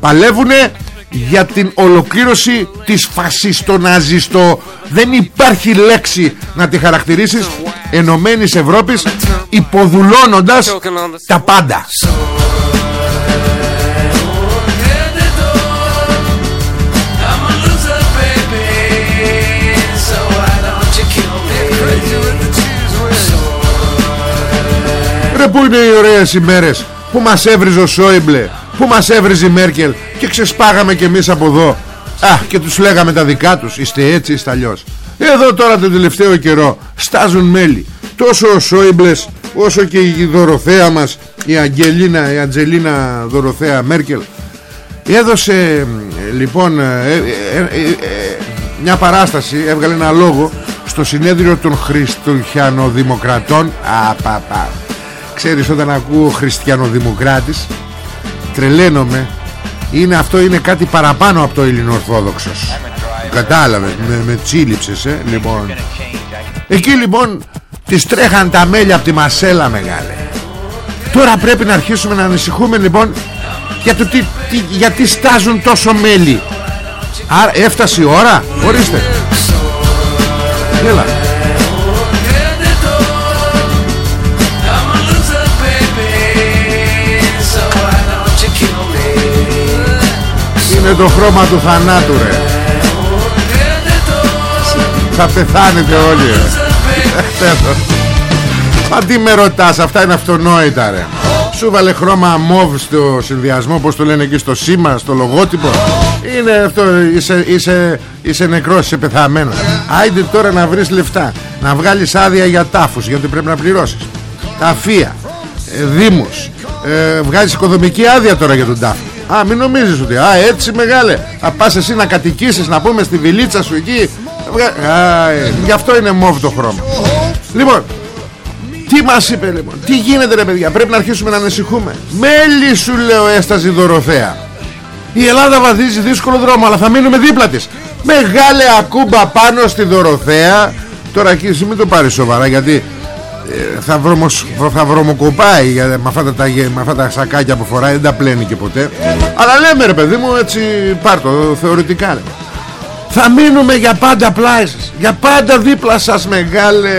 Παλεύουνε για την ολοκλήρωση της φασιστοναζιστο. Δεν υπάρχει λέξη να τη χαρακτηρίσεις ενωμένης Ευρώπης υποδουλώνοντας τα πάντα. Ρε που είναι οι ωραίες ημέρες Που μας έβριζε ο Σόιμπλε Που μας έβριζε η Μέρκελ Και ξεσπάγαμε κι εμείς από εδώ. Α και τους λέγαμε τα δικά τους Είστε έτσι είστε αλλιώς Εδώ τώρα τον τελευταίο καιρό Στάζουν μέλη. Τόσο ο Σόιμπλες Όσο και η Δωροθέα μας Η Αγγελίνα Η Αντζελίνα Δωροθέα Μέρκελ. Έδωσε λοιπόν ε, ε, ε, μια παράσταση Έβγαλε ένα λόγο στο συνέδριο των Χριστουχιανοδημοκρατών. Απαπα Ξέρεις όταν ακούω χριστιανοδημοκράτης Τρελαίνομαι. Είναι, Αυτό είναι κάτι παραπάνω από το ελληνοορθόδοξος Κατάλαβες Με, με τσίλιψες ε, λοιπόν. Εκεί λοιπόν Τις τρέχαν τα μέλια από τη Μασέλα μεγάλε. Τώρα πρέπει να αρχίσουμε να ανησυχούμε λοιπόν για το τι, τι, γιατί στάζουν τόσο μέλη. Άρα έφτασε η ώρα. Ορίστε. Έλα. Είναι το χρώμα του θανάτου ρε Θα πεθάνετε όλοι ρε Μα τι με ρωτάς Αυτά είναι αυτονόητα ρε. Σου βάλε χρώμα μοβ στο συνδυασμό Πώς το λένε εκεί στο σήμα Στο λογότυπο. Είναι αυτό Είσαι, είσαι, είσαι νεκρός Είσαι πεθαμένος. Άιντε τώρα να βρεις λεφτά. Να βγάλεις άδεια για τάφους Γιατί πρέπει να πληρώσεις. Ταφεία ε, Δήμους. Ε, Βγάζεις οικοδομική άδεια τώρα για τον τάφο. Α μην νομίζεις ότι Α έτσι μεγάλε. Θα πας εσύ να κατοικήσεις Να πούμε στη βιλίτσα σου εκεί Α, ε, Γι' αυτό είναι μόβ το χρώμα. Λοιπόν τι μας είπε λοιπόν Τι γίνεται ρε παιδιά Πρέπει να αρχίσουμε να ανησυχούμε. Μέλη σου λέω έσταση Δωροθέα. Η Ελλάδα βαδίζει δύσκολο δρόμο Αλλά θα μείνουμε δίπλα της. Μεγάλε ακούμπα πάνω στη Δωροθέα. Τώρα εκεί εσύ μην το πάρεις σοβαρά Γιατί ε, θα, βρωμος, θα βρωμοκοπάει με αυτά, τα, με αυτά τα σακάκια που φοράει δεν τα πλένει και ποτέ. Αλλά λέμε ρε παιδί μου έτσι πάρτο θεωρητικά ρε. Θα μείνουμε για πάντα πλάι σας για πάντα δίπλα σας μεγάλε.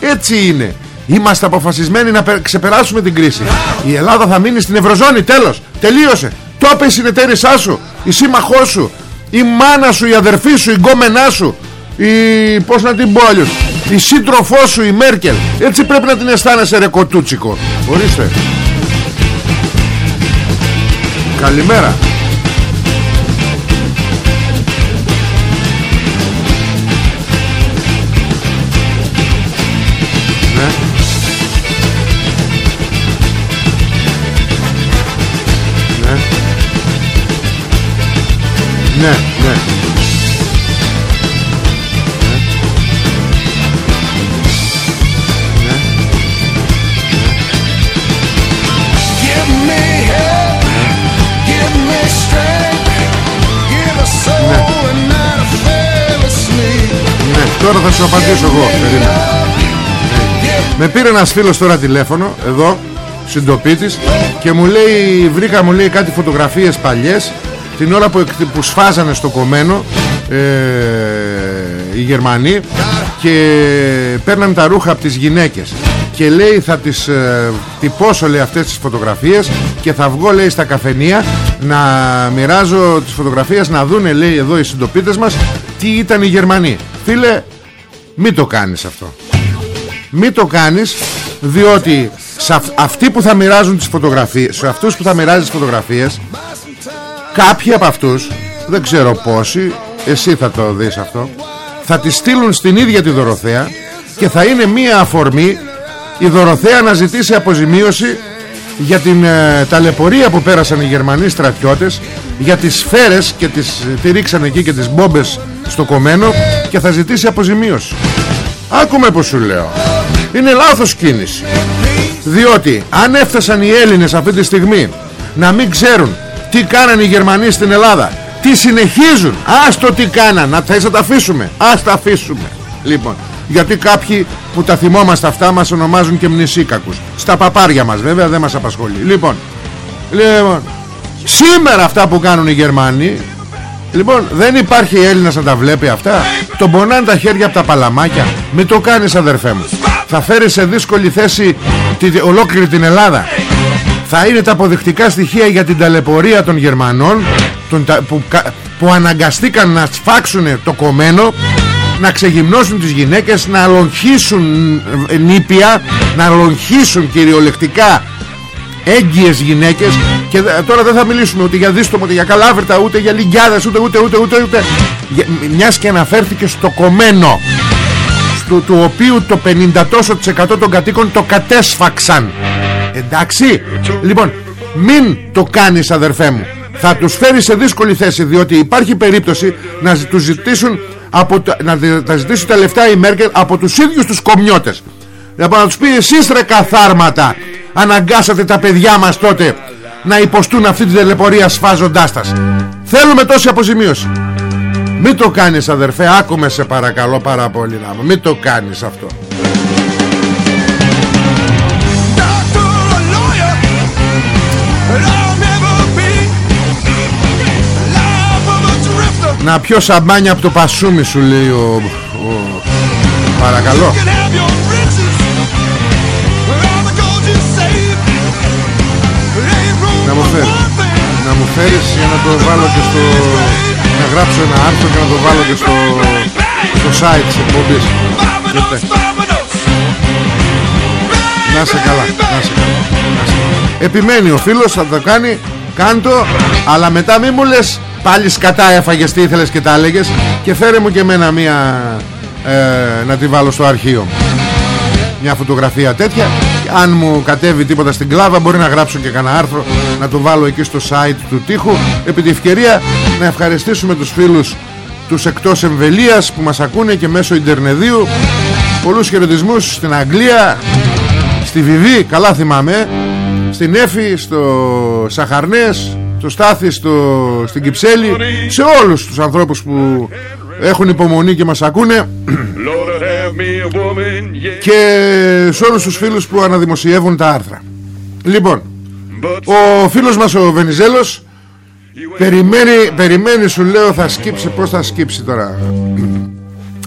Έτσι είναι. Είμαστε αποφασισμένοι να ξεπεράσουμε την κρίση. Η Ελλάδα θα μείνει στην Ευρωζώνη. Τέλος. Τελείωσε. Το είπε η συνεταίρισά σου. Η σύμμαχός σου. Η μάνα σου η αδερφή σου η γκόμενά σου. Η πως να την πω αλλιώς η σύντροφός σου η Μέρκελ. Έτσι πρέπει να την αισθάνεσαι ρε κοτούτσικο. Ορίστε. Καλημέρα ναι ναι. Ναι. Τώρα θα σου απαντήσω εγώ Με πήρε ένας φίλος τώρα τηλέφωνο Εδώ Συντοπίτης Και μου λέει Βρήκα μου λέει κάτι φωτογραφίες παλιές Την ώρα που, που σφάζανε στο κομμένο ε, Οι Γερμανοί Και παίρναν τα ρούχα από τις γυναίκες. Και λέει θα τις ε, τυπώσω λέει αυτές τις φωτογραφίες και θα βγω λέει στα καφενεία να μοιράζω τις φωτογραφίες να δούνε λέει εδώ οι συντοπίτες μας τι ήταν οι Γερμανοί. Φίλε μη το κάνεις αυτό. Μη το κάνεις Διότι σε αυτοί που θα μοιράζουν τις φωτογραφίες Σε αυτούς που θα μοιράζεις τις φωτογραφίες Κάποιοι από αυτούς Δεν ξέρω πόσοι Εσύ θα το δεις αυτό Θα τις στείλουν στην ίδια τη Δωροθέα Και θα είναι μία αφορμή Η Δωροθέα να ζητήσει αποζημίωση για την ε, ταλαιπωρία που πέρασαν οι Γερμανοί στρατιώτες για τις σφαίρες και τις, τη ρίξαν εκεί και τις μπόμπες στο κομμένο και θα ζητήσει αποζημίωση. Άκουμε που σου λέω. Είναι λάθος κίνηση. Διότι αν έφτασαν οι Έλληνες αυτή τη στιγμή να μην ξέρουν τι κάνανε οι Γερμανοί στην Ελλάδα; Τι συνεχίζουν; Άστο τι κάναν. Να θες να τα αφήσουμε; Ας τα αφήσουμε. Λοιπόν γιατί κάποιοι που τα θυμόμαστε αυτά μας ονομάζουν και μνησίκακους. Στα παπάρια μας βέβαια δεν μας απασχολεί. Λοιπόν, λοιπόν σήμερα αυτά που κάνουν οι Γερμανοί Λοιπόν δεν υπάρχει Έλληνας να τα βλέπει αυτά. Τον πονάνε τα χέρια από τα παλαμάκια. Μην το κάνεις αδερφέ μου. Θα φέρεις σε δύσκολη θέση τη, ολόκληρη την Ελλάδα Θα είναι τα αποδεικτικά στοιχεία για την ταλαιπωρία των Γερμανών τον, που, που αναγκαστήκαν να σφάξουν το κομμένο να ξεγυμνώσουν τις γυναίκες να αλογχίσουν νήπια να αλογχίσουν κυριολεκτικά έγκυες γυναίκες και τώρα δεν θα μιλήσουμε ούτε για δίστομο ούτε για καλάβερτα ούτε για λιγκιάδες ούτε ούτε ούτε ούτε, ούτε. μιας και αναφέρθηκε στο κομμένο στο, του οποίου το 50 τόσος των κατοίκων το κατέσφαξαν εντάξει. Λοιπόν μην το κάνεις αδερφέ μου. Θα τους φέρεις σε δύσκολη θέση διότι υπάρχει περίπτωση να τους ζητήσουν από, να τα ζητήσουν τα λεφτά η Μέρκελ από τους ίδιους τους κομιώτες λοιπόν να τους πει εσείς ρε καθάρματα αναγκάσατε τα παιδιά μας τότε να υποστούν αυτή τη τελεπορία σφάζοντάς τας θέλουμε τόση αποζημίωση. Μην το κάνεις αδερφέ άκουμε σε παρακαλώ πάρα πολύ να μην το κάνεις αυτό Να πιω σαμπάνια από το πασούμι σου λέει ο, ο... Παρακαλώ. Να μου φέρεις Να μου φέρεις για να το βάλω και στο Να γράψω ένα άρθρο και να το βάλω και στο Στο site της εκπομπής. Να σε καλά Να σε καλά. Επιμένει ο φίλος θα το κάνει Κάντο Αλλά μετά μη μου λες Πάλι σκατά έφαγες τι ήθελες και τα έλεγες. Και φέρε μου και εμένα μία ε, Να τη βάλω στο αρχείο. Μια φωτογραφία τέτοια. Αν μου κατέβει τίποτα στην κλάβα Μπορεί να γράψω και κανένα άρθρο Να το βάλω εκεί στο site του τείχου Επί τη ευκαιρία να ευχαριστήσουμε τους φίλους Τους εκτός εμβελίας Που μας ακούνε και μέσω Ιντερνεδίου. Πολλούς χαιρετισμούς στην Αγγλία Στη Βιβή, καλά θυμάμαι Στην Έφη, στο Σαχαρνές στο Στάθη, στο, στην Κυψέλη σε όλους τους ανθρώπους που έχουν υπομονή και μας ακούνε και σε όλους τους φίλους που αναδημοσιεύουν τα άρθρα. Λοιπόν ο φίλος μας ο Βενιζέλος περιμένει, περιμένει σου λέω θα σκύψει. Πως θα σκύψει τώρα;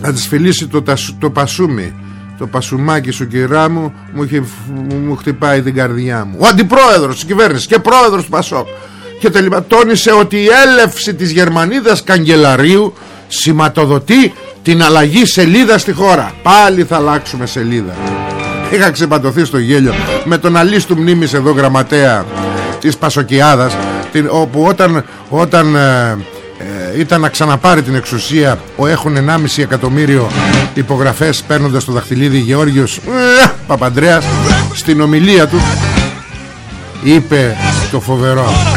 Θα της φιλήσει το, το πασούμι το πασουμάκι σου κυρά μου μου, μου χτυπάει την καρδιά μου. Ο αντιπρόεδρος της κυβέρνησης και πρόεδρος του Πασόκ και τελικά τόνισε ότι η έλευση της Γερμανίδας Καγκελαρίου σηματοδοτεί την αλλαγή σελίδας στη χώρα. Πάλι θα αλλάξουμε σελίδα. Είχα ξεπατωθεί στο γέλιο με τον αλίστου μνήμης εδώ γραμματέα της Πασοκιάδας την, όπου όταν, όταν ε, ε, ήταν να ξαναπάρει την εξουσία ο έχουν 1,5 εκατομμύριο υπογραφές παίρνοντας το δαχτυλίδι Γεώργιος ε, Παπαντρέας στην ομιλία του είπε το φοβερό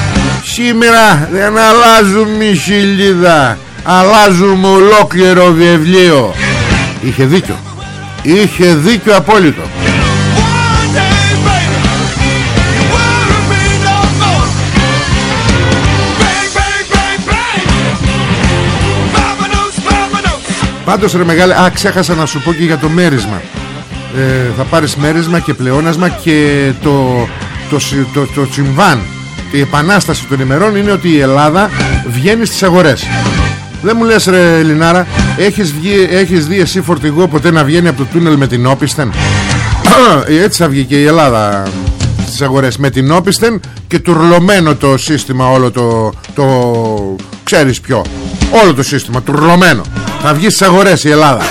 Σήμερα δεν αλλάζουμε η σελίδα Αλλάζουμε ολόκληρο βιβλίο. Είχε δίκιο. Είχε δίκιο απόλυτο. Πάντως ρε μεγάλε Α ξέχασα να σου πω και για το μέρισμα. Ε, Θα πάρεις μέρισμα και πλεόνασμα Και το, το, το, το, το συμβάν η επανάσταση των ημερών είναι ότι η Ελλάδα βγαίνει στις αγορές. Δεν μου λες ρε Λινάρα έχεις, βγει, έχεις δει εσύ φορτηγό ποτέ να βγαίνει από το τούνελ με την όπισθεν έτσι θα βγει και η Ελλάδα στις αγορές με την όπισθεν και τουρλωμένο το σύστημα όλο το, το ξέρεις ποιο όλο το σύστημα τουρλωμένο. Θα βγει στις αγορές η Ελλάδα.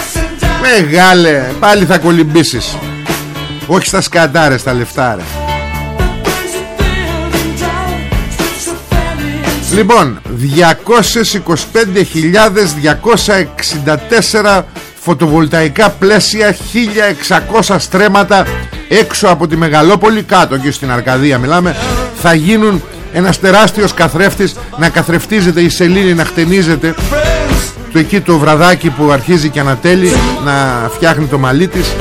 Μεγάλε πάλι θα κολυμπήσεις. Όχι στα σκαντάρες τα λεφτά Λοιπόν 225.264 φωτοβολταϊκά πλαίσια 1600 στρέμματα έξω από τη Μεγαλόπολη κάτω και στην Αρκαδία μιλάμε θα γίνουν ένας τεράστιος καθρέφτης να καθρεφτίζεται η σελήνη να χτενίζεται το εκεί το βραδάκι που αρχίζει και ανατέλει να φτιάχνει το μαλλί της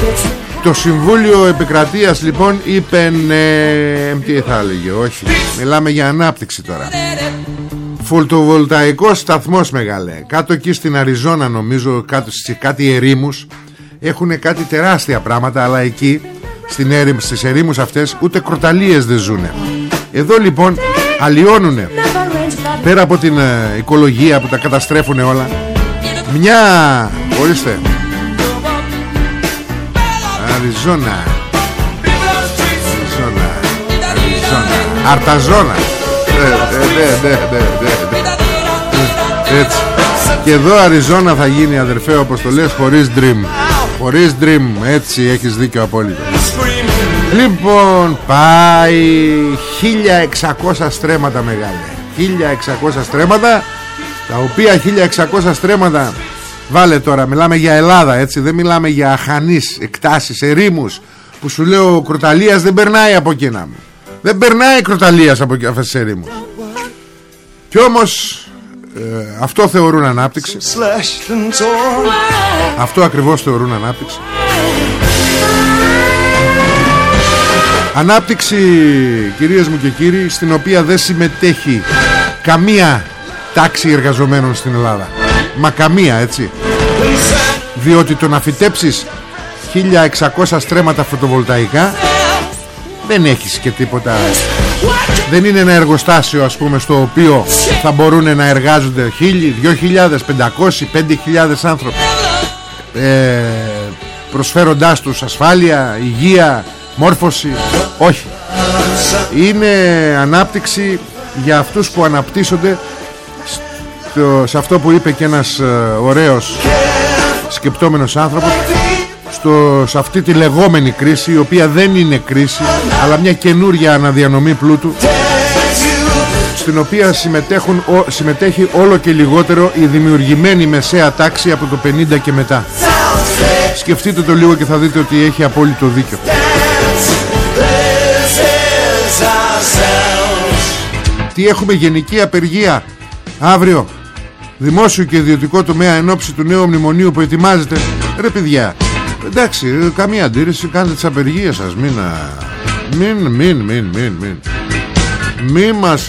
το Συμβούλιο Επικρατείας λοιπόν είπε ναι, τι θα έλεγε όχι. Μιλάμε για ανάπτυξη τώρα. Φωτοβολταϊκός σταθμός μεγάλε. Κάτω εκεί στην Αριζόνα νομίζω κάτω, σε κάτι ερήμους. Έχουν κάτι τεράστια πράγματα Αλλά εκεί στην έρημ, στις ερήμους αυτές Ούτε κροταλίες δεν ζουνε Εδώ λοιπόν αλλοιώνουνε. Πέρα από την ε, οικολογία που τα καταστρέφουν όλα Μια Ορίστε Αριζόνα Αριζόνα Αριζόνα Αρταζόνα ναι, ναι, ναι, Έτσι Και εδώ Αριζόνα θα γίνει αδερφέ όπως το λες χωρίς dream Χωρίς dream Έτσι έχεις δίκιο απόλυτο Λοιπόν πάει 1600 στρέμματα μεγάλε 1600 στρέμματα Τα οποία 1600 στρέμματα Βάλε τώρα μιλάμε για Ελλάδα έτσι Δεν μιλάμε για αχανείς εκτάσεις ερήμους Που σου λέω ο Κροταλίας δεν περνάει από εκείνα μου. Δεν περνάει κροταλίας από αυτές τις ερήμους. Κι όμως ε, Αυτό θεωρούν ανάπτυξη. Αυτό ακριβώς θεωρούν ανάπτυξη. Ανάπτυξη κυρίες μου και κύριοι Στην οποία δεν συμμετέχει Καμία τάξη εργαζομένων στην Ελλάδα Μα καμία έτσι. Διότι το να φυτέψεις 1600 στρέμματα φωτοβολταϊκά δεν έχεις και τίποτα. Δεν είναι ένα εργοστάσιο ας πούμε στο οποίο θα μπορούν να εργάζονται χίλιοι, δυο χιλιάδες, πεντακόσι, πέντε χιλιάδες άνθρωποι. Ε, προσφέροντάς τους ασφάλεια, υγεία, μόρφωση. Όχι. Είναι ανάπτυξη για αυτούς που αναπτύσσονται σε αυτό που είπε και ένας ε, ωραίος σκεπτόμενος άνθρωπος στο, σε αυτή τη λεγόμενη κρίση η οποία δεν είναι κρίση αλλά μια καινούρια αναδιανομή πλούτου στην οποία συμμετέχουν, συμμετέχει όλο και λιγότερο η δημιουργημένη μεσαία τάξη από το 50 και μετά. Σκεφτείτε το λίγο και θα δείτε ότι έχει απόλυτο δίκιο. Τι έχουμε γενική απεργία αύριο; Δημόσιο και ιδιωτικό τομέα εν ώψη του νέου μνημονίου που ετοιμάζεται ρε παιδιά Εντάξει, καμία αντίρρηση, κάντε τις απεργίες σας, μην, μην, μην, μην, μην, μην. Μη μας...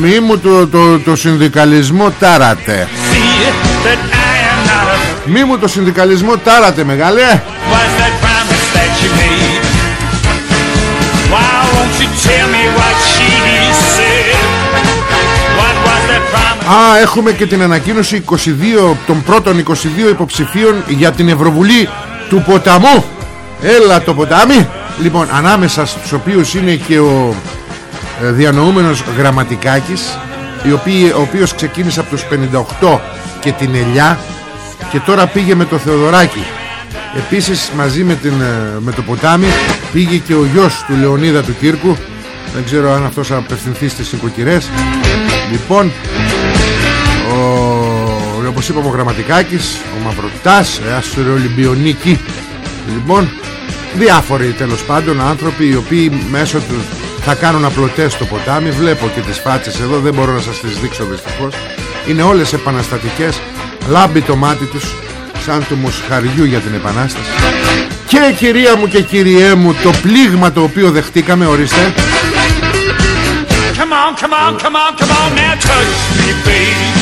Μη μου το, το, το συνδικαλισμό τάρατε. Μη μου το συνδικαλισμό τάρατε, μεγάλε. Α, έχουμε και την ανακοίνωση 22, των πρώτων 22 υποψηφίων για την Ευρωβουλή του ποταμού. Έλα το ποτάμι. Λοιπόν, ανάμεσα στους οποίους είναι και ο ε, διανοούμενος Γραμματικάκης, ο οποίος ξεκίνησε από τους 58 και την Ελιά και τώρα πήγε με το Θεοδωράκη. Επίσης μαζί με, την, ε, με το ποτάμι πήγε και ο γιος του Λεωνίδα του Κύρκου δεν ξέρω αν αυτός απευθυνθεί στις οικοκυρές Λοιπόν ο, όπως είπαμε ο Γραμματικάκης Ο Μαυροτάς Αστρολυμπιονίκη Λοιπόν διάφοροι τέλος πάντων άνθρωποι οι οποίοι μέσω του θα κάνουν απλωτές στο ποτάμι. Βλέπω και τις φάτσες εδώ δεν μπορώ να σας τις δείξω δυστυχώς. Είναι όλες επαναστατικές. Λάμπει το μάτι τους σαν του μοσχαριού για την επανάσταση. Και κυρία μου και κυριέ μου το πλήγμα το οποίο δεχτήκαμε ορίστε. Come on, come on, come on, come on now touch me babe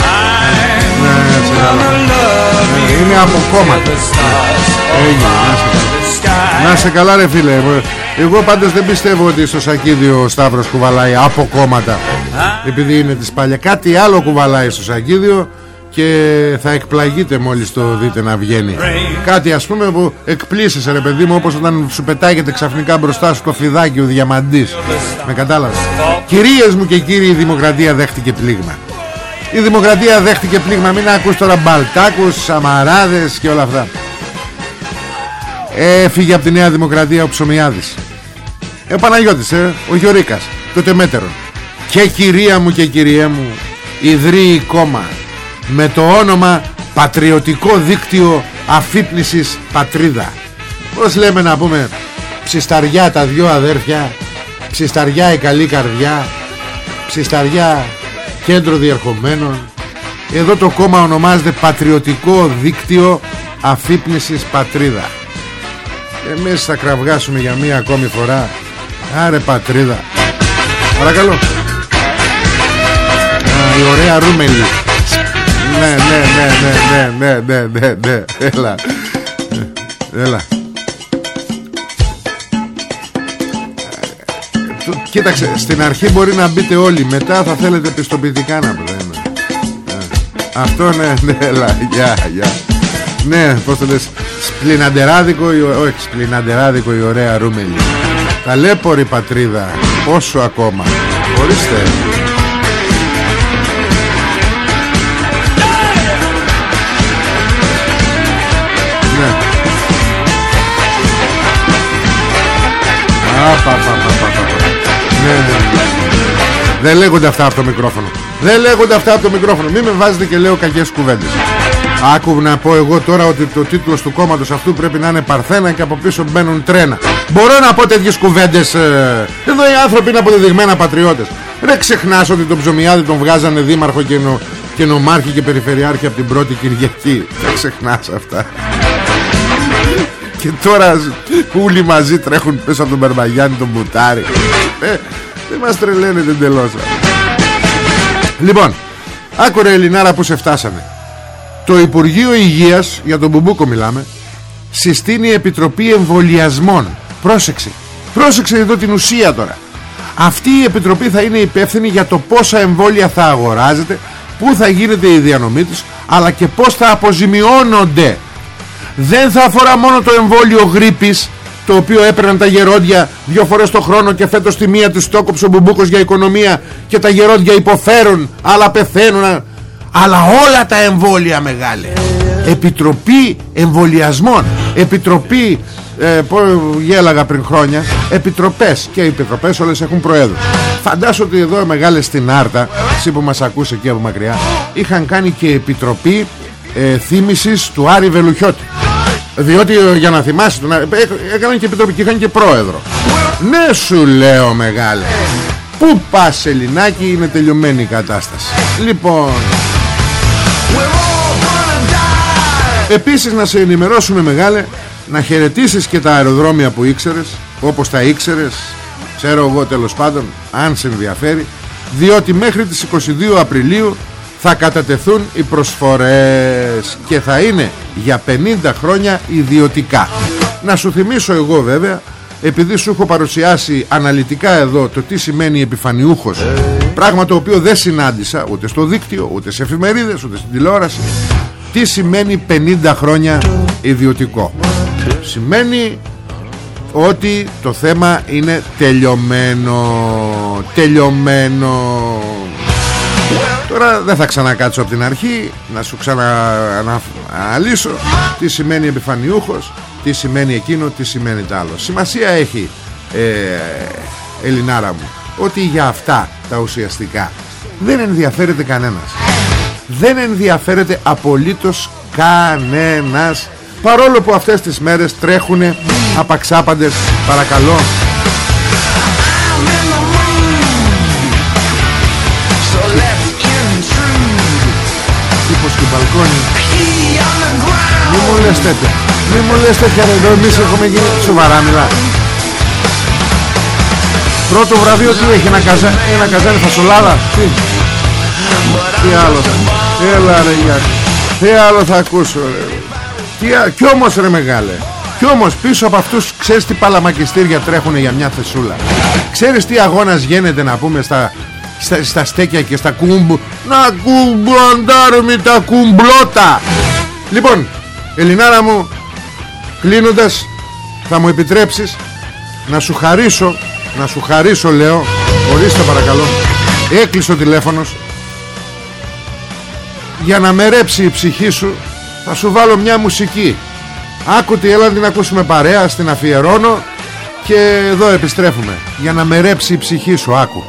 έτσι καλά ναι, Είναι από κόμματα. Έγινε να σε καλά ρε φίλε. Εγώ πάντως δεν πιστεύω ότι στο Σακίδιο ο Σταύρος κουβαλάει από κόμματα Επειδή είναι της παλιά. Κάτι άλλο κουβαλάει στο Σακίδιο και θα εκπλαγείτε μόλις το δείτε να βγαίνει. Κάτι ας πούμε που εκπλήσεσαι ρε παιδί μου όπως όταν σου πετάγεται ξαφνικά μπροστά σου το φιδάκι ο διαμαντής. Με κατάλαβες. Κυρίες μου και κύριοι η δημοκρατία δέχτηκε πλήγμα η δημοκρατία δέχτηκε πλήγμα. Μην ακούς τώρα μπαλτάκους, σαμαράδες και όλα αυτά. Έφυγε από τη Νέα Δημοκρατία ο Ψωμιάδης. Ε, ο Παναγιώτης ε, ο Γιωρίκας το τεμέτερο και κυρία μου και κυριέ μου ιδρύει κόμμα με το όνομα Πατριωτικό Δίκτυο Αφύπνισης Πατρίδα. Πώς λέμε να πούμε Ψισταριά τα δυο αδέρφια Ψισταριά η καλή καρδιά Ψισταριά κέντρο διερχομένων. Εδώ το κόμμα ονομάζεται Πατριωτικό Δίκτυο Αφύπνισης Πατρίδα. Εμείς θα κραυγάσουμε για μία ακόμη φορά. Άρε πατρίδα. Παρακαλώ. Α, η ωραία Ρούμελη. Ναι, ναι, ναι, ναι, ναι, ναι, ναι, ναι, έλα, έλα. Κοίταξε, στην αρχή μπορεί να μπείτε όλοι, μετά θα θέλετε πιστοποιητικά να πούμε. Αυτό ναι, ναι, έλα, γεια, γεια. Ναι, πώς το λες, σπλιναντεράδικο, όχι σπλιναντεράδικο η ωραία Ρούμελη. Ταλέπορη πατρίδα, πόσο ακόμα, ορίστε. Ναι, ναι, ναι. Δεν λέγονται αυτά από το μικρόφωνο. Δεν λέγονται αυτά από το μικρόφωνο. Μην με βάζετε και λέω κακές κουβέντες. Άκου να πω εγώ τώρα ότι το τίτλος του κόμματος αυτού πρέπει να είναι Παρθένα και από πίσω μπαίνουν τρένα. Μπορώ να πω τέτοιες κουβέντες ε... Εδώ οι άνθρωποι είναι αποδεδειγμένα πατριώτες. Δεν ξεχνάς ότι τον Ψωμιάδη τον βγάζανε δήμαρχο και, νο... και νομάρχη και περιφερειάρχη από την πρώτη Κυριακή. Δεν ξεχνάς αυτά. Και τώρα όλοι μαζί τρέχουν πίσω από τον Μπαρμπαγιάννη τον Μπουτάρι ε, Δεν μας τρελαίνετε εντελώς. Λοιπόν Άκουρε Ελληνάρα που σε φτάσαμε. Το Υπουργείο Υγείας Για τον Μπουμπούκο μιλάμε Συστήνει Επιτροπή Εμβολιασμών. Πρόσεξε. Πρόσεξε εδώ την ουσία τώρα. Αυτή η Επιτροπή θα είναι υπεύθυνη για το πόσα εμβόλια θα αγοράζεται Πού θα γίνεται η διανομή τους Αλλά και πώς θα αποζημιώνονται. Δεν θα αφορά μόνο το εμβόλιο γρήπης το οποίο έπαιρναν τα γερόντια δύο φορές το χρόνο και φέτος τη μία τους στόκοψε ο Μπουμπούκος για οικονομία και τα γερόντια υποφέρουν άλλα πεθαίνουν αλλά όλα τα εμβόλια μεγάλε. Επιτροπή Εμβολιασμών Επιτροπή ε, που γέλαγα πριν χρόνια Επιτροπές και οι επιτροπές όλες έχουν προέδρους. Φαντάσου ότι εδώ μεγάλες στην Άρτα Εσύ που μας ακούσε εκεί από μακριά Είχαν κάνει και επιτροπή ε, θύμησης του Άρη Βελουχιώτη διότι ε, για να θυμάσαι τον Άρη έκαναν και επιτροπή και είχαν και πρόεδρο. Ναι σου λέω μεγάλε. Πού πας Ελληνάκι είναι τελειωμένη η κατάσταση. Λοιπόν. Επίσης να σε ενημερώσουμε μεγάλε Να χαιρετήσεις και τα αεροδρόμια που ήξερες Όπως τα ήξερες Ξέρω εγώ τέλος πάντων Αν σε ενδιαφέρει Διότι μέχρι τις 22 Απριλίου θα κατατεθούν οι προσφορές και θα είναι για 50 χρόνια ιδιωτικά. Να σου θυμίσω εγώ βέβαια επειδή σου έχω παρουσιάσει αναλυτικά εδώ το τι σημαίνει επιφανιούχος πράγμα το οποίο δεν συνάντησα ούτε στο δίκτυο ούτε σε εφημερίδες ούτε στην τηλεόραση τι σημαίνει 50 χρόνια ιδιωτικό σημαίνει ότι το θέμα είναι τελειωμένο τελειωμένο Τώρα δεν θα ξανακάτσω από την αρχή Να σου ξανααναλύσω Τι σημαίνει επιφανιούχος Τι σημαίνει εκείνο, τι σημαίνει το άλλο. Σημασία έχει ε, Ελληνάρα μου Ότι για αυτά τα ουσιαστικά Δεν ενδιαφέρεται κανένας. Δεν ενδιαφέρεται απολύτως κανένας. Παρόλο που αυτές τις μέρες τρέχουνε Απαξάπαντες Παρακαλώ στο μπαλκόνι Μη μου λες τέτοια. Μη μου λες τέτοια εδώ εμείς έχουμε γίνει σοβαρά μιλά. Πρώτο βραβείο τι έχει ένα, καζά, ένα καζάνι φασολάδα; Τι; Τι άλλο θα Έλα ρε Γιάκη Τι άλλο θα ακούσω ρε. Τι, Κι όμως ρε μεγάλε Κι όμως πίσω από αυτούς ξέρεις τι παλαμακιστήρια τρέχουν για μια θεσούλα; Ξέρεις τι αγώνας γίνεται να πούμε στα, στα, στα στέκια και στα κούμπου να κουμπλαντάρουμε τα κουμπλώτα. Λοιπόν Ελληνάρα μου κλείνοντας θα μου επιτρέψεις να σου χαρίσω να σου χαρίσω λέω ορίστε παρακαλώ έκλεισε ο τηλέφωνος. Για να με ρέψει η ψυχή σου θα σου βάλω μια μουσική. Άκουτη έλα να την ακούσουμε παρέα στην αφιερώνω και εδώ επιστρέφουμε. Για να με ρέψει η ψυχή σου άκου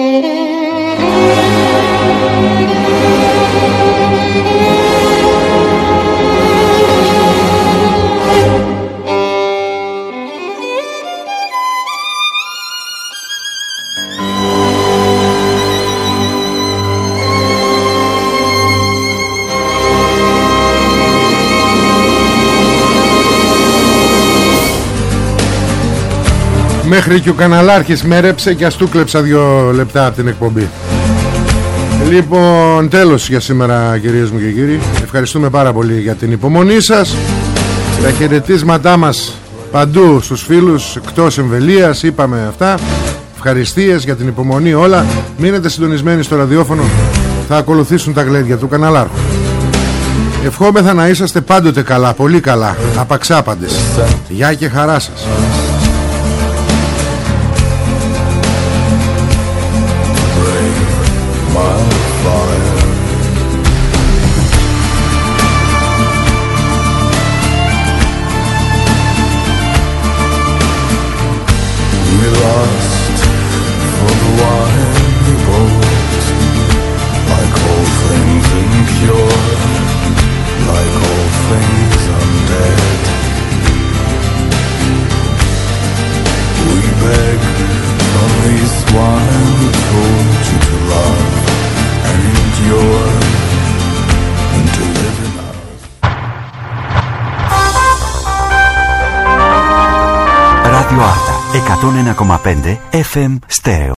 Mm-hmm. Μέχρι και ο καναλάρχης με ρέψε και ας του κλέψα δύο λεπτά από την εκπομπή. Λοιπόν, τέλος για σήμερα κυρίες μου και κύριοι. Ευχαριστούμε πάρα πολύ για την υπομονή σας. Τα χαιρετίσματά μας παντού στους φίλους Εκτός εμβελίας είπαμε αυτά. Ευχαριστίες για την υπομονή όλα. Μείνετε συντονισμένοι στο ραδιόφωνο. Θα ακολουθήσουν τα γλέντια του καναλάρχου. Ευχόμεθα να είσαστε πάντοτε καλά Πολύ καλά. Απαξάπαντες. Γεια και χαρά σας Ράδιο Άρτα 101,5 FM Stereo